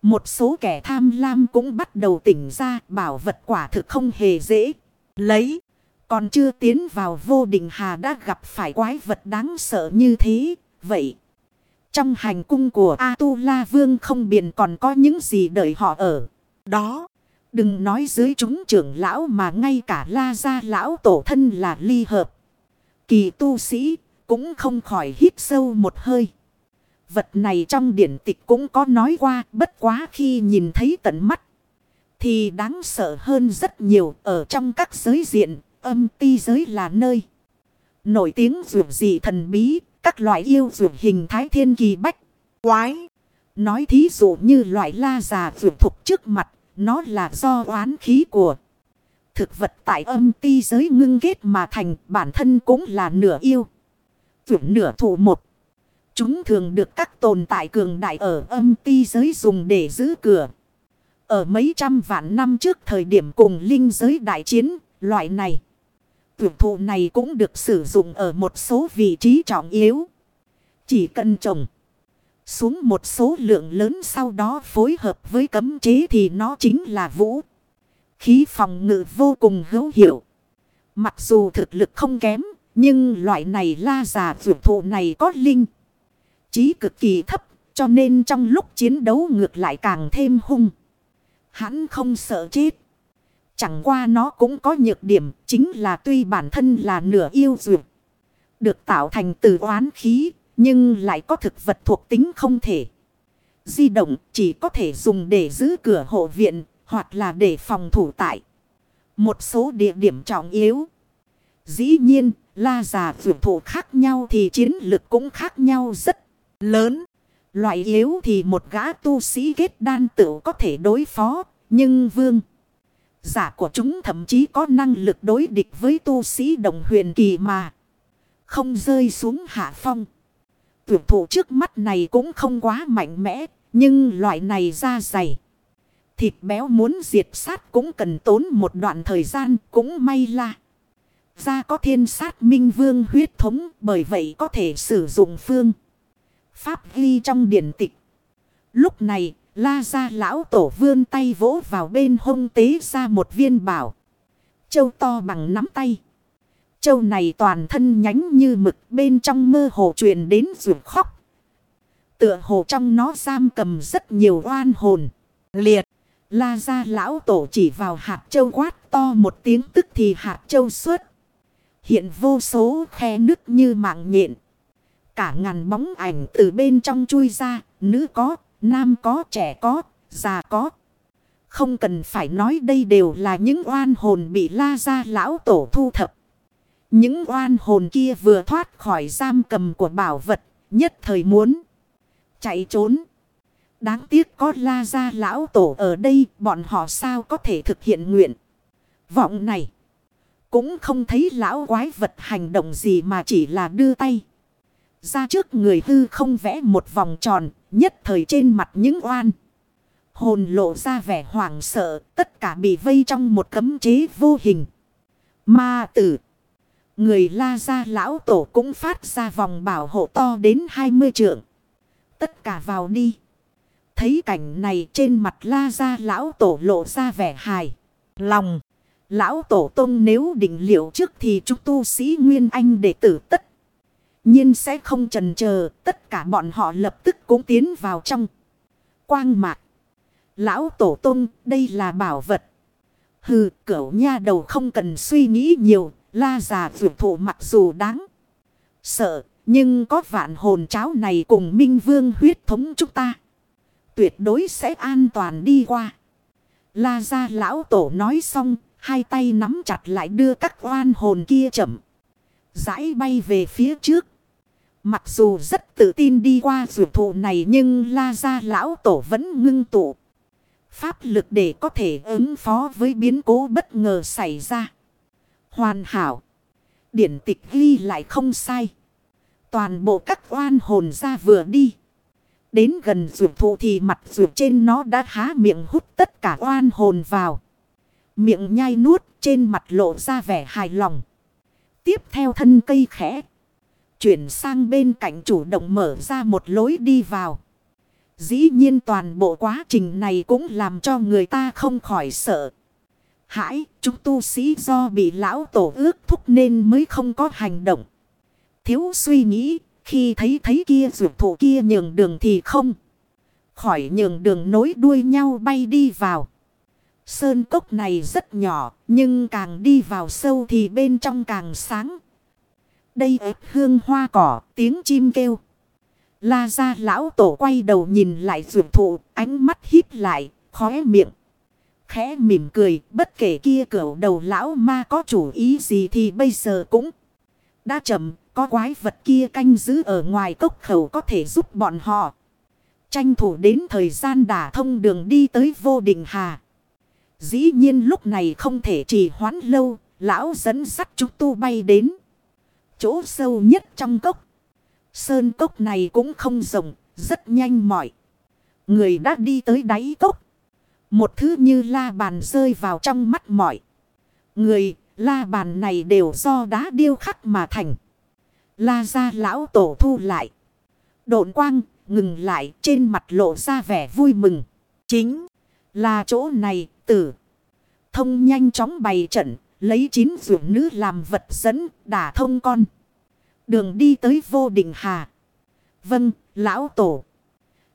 Một số kẻ tham lam cũng bắt đầu tỉnh ra, bảo vật quả thực không hề dễ. Lấy. Còn chưa tiến vào vô định hà đã gặp phải quái vật đáng sợ như thế. Vậy. Trong hành cung của A-tu-la vương không biển còn có những gì đợi họ ở. Đó. Đừng nói dưới chúng trưởng lão mà ngay cả la gia lão tổ thân là ly hợp. Kỳ tu sĩ cũng không khỏi hít sâu một hơi. Vật này trong điển tịch cũng có nói qua, bất quá khi nhìn thấy tận mắt. Thì đáng sợ hơn rất nhiều ở trong các giới diện âm ti giới là nơi. Nổi tiếng dù gì thần bí các loại yêu dù hình thái thiên kỳ bách. Quái. Nói thí dụ như loại la già vượt thục trước mặt. Nó là do oán khí của thực vật tại âm ti giới ngưng kết mà thành bản thân cũng là nửa yêu. Vượt nửa thụ một. Chúng thường được các tồn tại cường đại ở âm ti giới dùng để giữ cửa. Ở mấy trăm vạn năm trước thời điểm cùng linh giới đại chiến, loại này. Tuyển thụ này cũng được sử dụng ở một số vị trí trọng yếu. Chỉ cần trồng xuống một số lượng lớn sau đó phối hợp với cấm chế thì nó chính là vũ. Khí phòng ngự vô cùng hữu hiệu. Mặc dù thực lực không kém, nhưng loại này la giả vượt thụ này có linh trí cực kỳ thấp, cho nên trong lúc chiến đấu ngược lại càng thêm hung. Hắn không sợ chết. Chẳng qua nó cũng có nhược điểm, chính là tuy bản thân là nửa yêu dược. Được tạo thành từ oán khí, nhưng lại có thực vật thuộc tính không thể. Di động chỉ có thể dùng để giữ cửa hộ viện, hoặc là để phòng thủ tại. Một số địa điểm trọng yếu. Dĩ nhiên, la già dược thủ khác nhau thì chiến lực cũng khác nhau rất lớn. Loại yếu thì một gã tu sĩ kết đan tựu có thể đối phó. Nhưng vương giả của chúng thậm chí có năng lực đối địch với tu sĩ đồng huyền kỳ mà. Không rơi xuống hạ phong. Tuyển thủ trước mắt này cũng không quá mạnh mẽ. Nhưng loại này da dày. Thịt béo muốn diệt sát cũng cần tốn một đoạn thời gian. Cũng may là. Da có thiên sát minh vương huyết thống. Bởi vậy có thể sử dụng phương. Pháp ghi trong điển tịch. Lúc này, la ra lão tổ vươn tay vỗ vào bên hông tế ra một viên bảo. Châu to bằng nắm tay. Châu này toàn thân nhánh như mực bên trong mơ hồ truyền đến ruột khóc. Tựa hồ trong nó giam cầm rất nhiều oan hồn. Liệt. La ra lão tổ chỉ vào hạt châu quát to một tiếng tức thì hạt châu xuất. Hiện vô số khe nứt như mạng nhện. Cả ngàn bóng ảnh từ bên trong chui ra, nữ có, nam có, trẻ có, già có. Không cần phải nói đây đều là những oan hồn bị la ra lão tổ thu thập. Những oan hồn kia vừa thoát khỏi giam cầm của bảo vật, nhất thời muốn chạy trốn. Đáng tiếc có la ra lão tổ ở đây, bọn họ sao có thể thực hiện nguyện. Vọng này, cũng không thấy lão quái vật hành động gì mà chỉ là đưa tay. Ra trước người hư không vẽ một vòng tròn, nhất thời trên mặt những oan. Hồn lộ ra vẻ hoảng sợ, tất cả bị vây trong một cấm chế vô hình. Ma tử. Người la ra lão tổ cũng phát ra vòng bảo hộ to đến 20 trượng. Tất cả vào đi. Thấy cảnh này trên mặt la ra lão tổ lộ ra vẻ hài. Lòng. Lão tổ tông nếu định liệu trước thì chúng tu sĩ Nguyên Anh đệ tử tất nhiên sẽ không trần chờ, tất cả bọn họ lập tức cũng tiến vào trong. Quang mạc. Lão tổ tông, đây là bảo vật. Hừ, cửu nha đầu không cần suy nghĩ nhiều. La già vượt thụ mặc dù đáng sợ. Nhưng có vạn hồn cháo này cùng minh vương huyết thống chúng ta. Tuyệt đối sẽ an toàn đi qua. La gia lão tổ nói xong. Hai tay nắm chặt lại đưa các oan hồn kia chậm. rãi bay về phía trước. Mặc dù rất tự tin đi qua rượu thụ này nhưng la gia lão tổ vẫn ngưng tụ. Pháp lực để có thể ứng phó với biến cố bất ngờ xảy ra. Hoàn hảo. Điển tịch ghi lại không sai. Toàn bộ các oan hồn ra vừa đi. Đến gần rượu thụ thì mặt rượu trên nó đã há miệng hút tất cả oan hồn vào. Miệng nhai nuốt trên mặt lộ ra vẻ hài lòng. Tiếp theo thân cây khẽ. Chuyển sang bên cạnh chủ động mở ra một lối đi vào. Dĩ nhiên toàn bộ quá trình này cũng làm cho người ta không khỏi sợ. Hãi, chúng tu sĩ do bị lão tổ ước thúc nên mới không có hành động. Thiếu suy nghĩ, khi thấy thấy kia rượu thủ kia nhường đường thì không. Khỏi nhường đường nối đuôi nhau bay đi vào. Sơn cốc này rất nhỏ, nhưng càng đi vào sâu thì bên trong càng sáng. Đây ếp hương hoa cỏ, tiếng chim kêu. La ra lão tổ quay đầu nhìn lại ruột thụ, ánh mắt híp lại, khóe miệng. Khẽ mỉm cười, bất kể kia cửa đầu lão ma có chủ ý gì thì bây giờ cũng đã chậm, có quái vật kia canh giữ ở ngoài cốc khẩu có thể giúp bọn họ. Tranh thủ đến thời gian đả thông đường đi tới vô định hà. Dĩ nhiên lúc này không thể trì hoãn lâu, lão dẫn sắt chúng tu bay đến. Chỗ sâu nhất trong cốc. Sơn cốc này cũng không rộng, rất nhanh mỏi. Người đã đi tới đáy cốc. Một thứ như la bàn rơi vào trong mắt mỏi. Người, la bàn này đều do đá điêu khắc mà thành. La ra lão tổ thu lại. Độn quang, ngừng lại trên mặt lộ ra vẻ vui mừng. Chính là chỗ này, tử. Thông nhanh chóng bày trận, lấy chín ruộng nữ làm vật dẫn, đả thông con. Đường đi tới vô định hà. Vâng, lão tổ.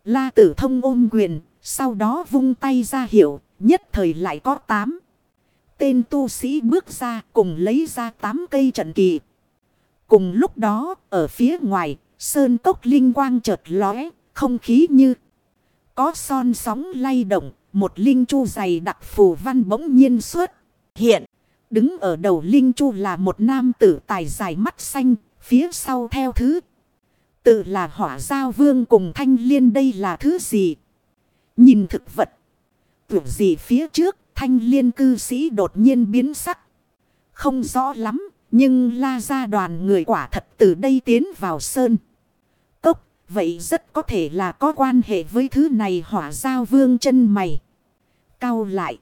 La tử thông ôm quyền, sau đó vung tay ra hiệu, nhất thời lại có tám. Tên tu sĩ bước ra cùng lấy ra tám cây trận kỳ. Cùng lúc đó, ở phía ngoài, sơn cốc linh quang chợt lóe, không khí như có son sóng lay động, một linh chu dày đặc phù văn bỗng nhiên xuất hiện. Đứng ở đầu linh chu là một nam tử tài dài mắt xanh, phía sau theo thứ. Tự là hỏa giao vương cùng thanh liên đây là thứ gì? Nhìn thực vật. Tưởng gì phía trước, thanh liên cư sĩ đột nhiên biến sắc. Không rõ lắm, nhưng la ra đoàn người quả thật từ đây tiến vào sơn. Cốc, vậy rất có thể là có quan hệ với thứ này hỏa giao vương chân mày. Cao lại.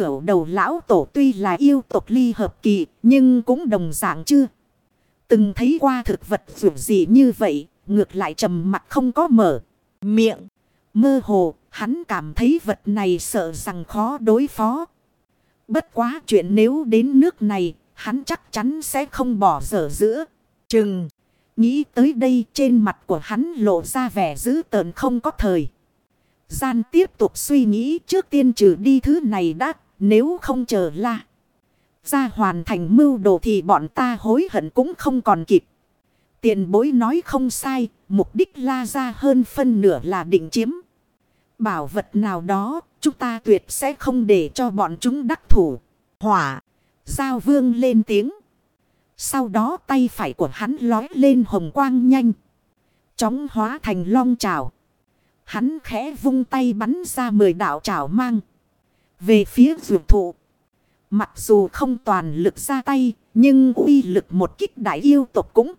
Cửu đầu lão tổ tuy là yêu tộc ly hợp kỳ, nhưng cũng đồng dạng chưa. Từng thấy qua thực vật dù gì như vậy, ngược lại trầm mặt không có mở. Miệng, mơ hồ, hắn cảm thấy vật này sợ rằng khó đối phó. Bất quá chuyện nếu đến nước này, hắn chắc chắn sẽ không bỏ dở giữa. Chừng, nghĩ tới đây trên mặt của hắn lộ ra vẻ dữ tợn không có thời. Gian tiếp tục suy nghĩ trước tiên trừ đi thứ này đã, nếu không chờ la. Ra hoàn thành mưu đồ thì bọn ta hối hận cũng không còn kịp. Tiền bối nói không sai, mục đích la ra hơn phân nửa là định chiếm. Bảo vật nào đó, chúng ta tuyệt sẽ không để cho bọn chúng đắc thủ. Hỏa, giao vương lên tiếng. Sau đó tay phải của hắn lói lên hồng quang nhanh. Chóng hóa thành long trào. Hắn khẽ vung tay bắn ra mười đạo trào mang. Về phía dược thụ. Mặc dù không toàn lực ra tay. Nhưng uy lực một kích đại yêu tộc cũng.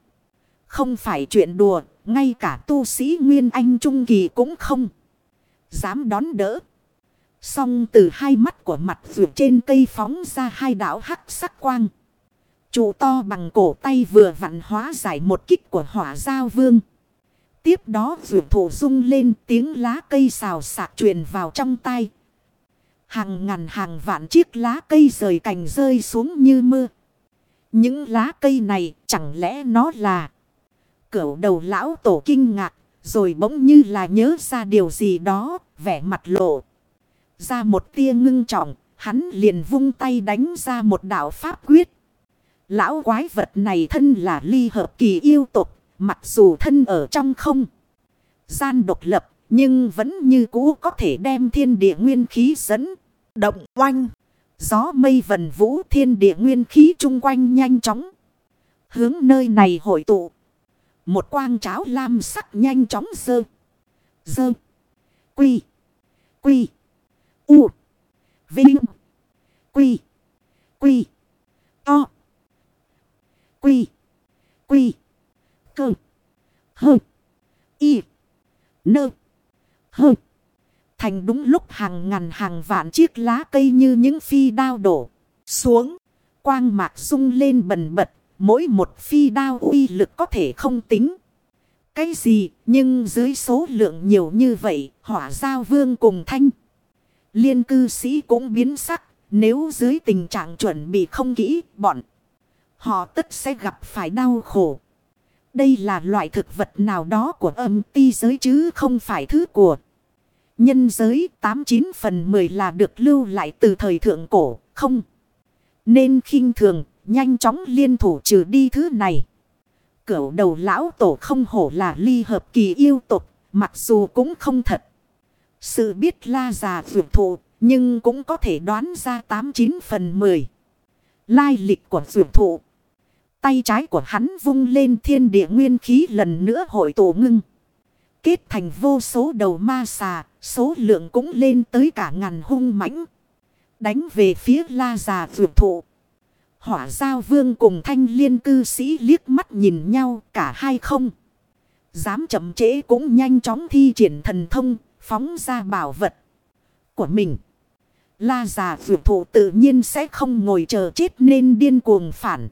Không phải chuyện đùa. Ngay cả tu sĩ Nguyên Anh Trung Kỳ cũng không. Dám đón đỡ. Xong từ hai mắt của mặt dược trên cây phóng ra hai đảo hắc sắc quang. Trụ to bằng cổ tay vừa vặn hóa giải một kích của hỏa giao vương. Tiếp đó vượt thủ rung lên, tiếng lá cây xào xạc truyền vào trong tay. Hàng ngàn hàng vạn chiếc lá cây rời cành rơi xuống như mưa. Những lá cây này chẳng lẽ nó là... Cửu đầu lão tổ kinh ngạc. Rồi bỗng như là nhớ ra điều gì đó. Vẻ mặt lộ. Ra một tia ngưng trọng. Hắn liền vung tay đánh ra một đạo pháp quyết. Lão quái vật này thân là ly hợp kỳ yêu tục. Mặc dù thân ở trong không. Gian độc lập. Nhưng vẫn như cũ có thể đem thiên địa nguyên khí dẫn. Động oanh. Gió mây vần vũ thiên địa nguyên khí chung quanh nhanh chóng. Hướng nơi này hội tụ. Một quang cháo lam sắc nhanh chóng sơ. Sơ. Quy. Quy. U. Vinh. Quy. Quy. To. Quy. Quy. Cơ. Hơ. Y. Nơ. Hơ. Thành đúng lúc hàng ngàn hàng vạn chiếc lá cây như những phi đao đổ. Xuống. Quang mạc rung lên bần bật. Mỗi một phi đao uy lực có thể không tính. Cái gì, nhưng dưới số lượng nhiều như vậy, hỏa giao vương cùng thanh. Liên cư sĩ cũng biến sắc, nếu dưới tình trạng chuẩn bị không kỹ, bọn họ tất sẽ gặp phải đau khổ. Đây là loại thực vật nào đó của âm ti giới chứ không phải thứ của nhân giới 89 phần 10 là được lưu lại từ thời thượng cổ, không. Nên khinh thường, nhanh chóng liên thủ trừ đi thứ này. Cửu đầu lão tổ không hổ là ly hợp kỳ yêu tục, mặc dù cũng không thật. Sự biết la già vượt thụ, nhưng cũng có thể đoán ra 89 phần 10. Lai lịch của vượt thụ. Tay trái của hắn vung lên thiên địa nguyên khí lần nữa hội tổ ngưng. Kết thành vô số đầu ma xà, số lượng cũng lên tới cả ngàn hung mãnh. Đánh về phía la già vượt thụ. Hỏa giao vương cùng thanh liên cư sĩ liếc mắt nhìn nhau cả hai không. Dám chậm trễ cũng nhanh chóng thi triển thần thông, phóng ra bảo vật của mình. La già vượt thụ tự nhiên sẽ không ngồi chờ chết nên điên cuồng phản.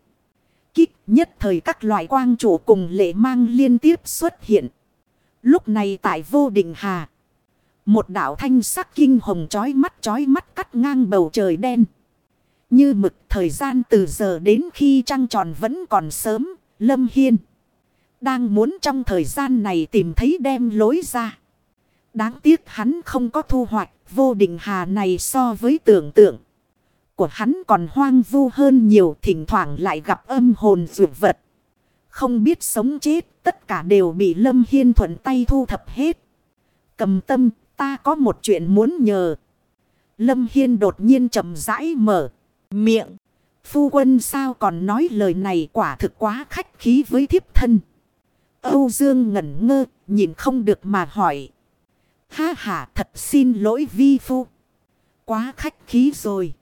Kích nhất thời các loại quang chủ cùng lệ mang liên tiếp xuất hiện. Lúc này tại vô định hà. Một đảo thanh sắc kinh hồng chói mắt chói mắt cắt ngang bầu trời đen. Như mực thời gian từ giờ đến khi trăng tròn vẫn còn sớm, Lâm Hiên. Đang muốn trong thời gian này tìm thấy đem lối ra. Đáng tiếc hắn không có thu hoạch vô định hà này so với tưởng tượng. Của hắn còn hoang vu hơn nhiều thỉnh thoảng lại gặp âm hồn dược vật. Không biết sống chết tất cả đều bị Lâm Hiên thuận tay thu thập hết. Cầm tâm ta có một chuyện muốn nhờ. Lâm Hiên đột nhiên chậm rãi mở miệng. Phu quân sao còn nói lời này quả thực quá khách khí với thiếp thân. Âu Dương ngẩn ngơ, nhìn không được mà hỏi. Ha ha thật xin lỗi vi phu. Quá khách khí rồi.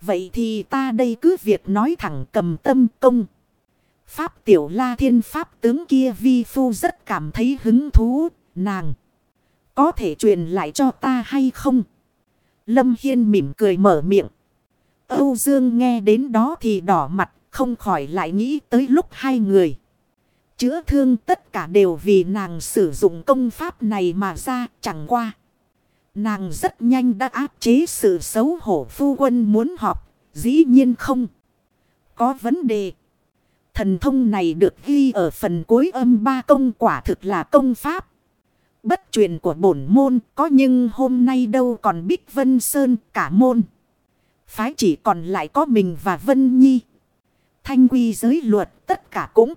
Vậy thì ta đây cứ việc nói thẳng cầm tâm công. Pháp tiểu la thiên pháp tướng kia vi phu rất cảm thấy hứng thú, nàng. Có thể truyền lại cho ta hay không? Lâm Hiên mỉm cười mở miệng. Âu Dương nghe đến đó thì đỏ mặt, không khỏi lại nghĩ tới lúc hai người. Chữa thương tất cả đều vì nàng sử dụng công pháp này mà ra chẳng qua. Nàng rất nhanh đã áp chế sự xấu hổ phu quân muốn họp, dĩ nhiên không. Có vấn đề. Thần thông này được ghi ở phần cuối âm ba công quả thực là công pháp. Bất truyền của bổn môn, có nhưng hôm nay đâu còn Bích Vân Sơn, cả môn. Phái chỉ còn lại có mình và Vân Nhi. Thanh quy giới luật tất cả cũng.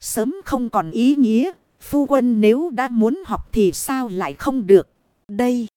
Sớm không còn ý nghĩa. Phu quân nếu đã muốn học thì sao lại không được. Đây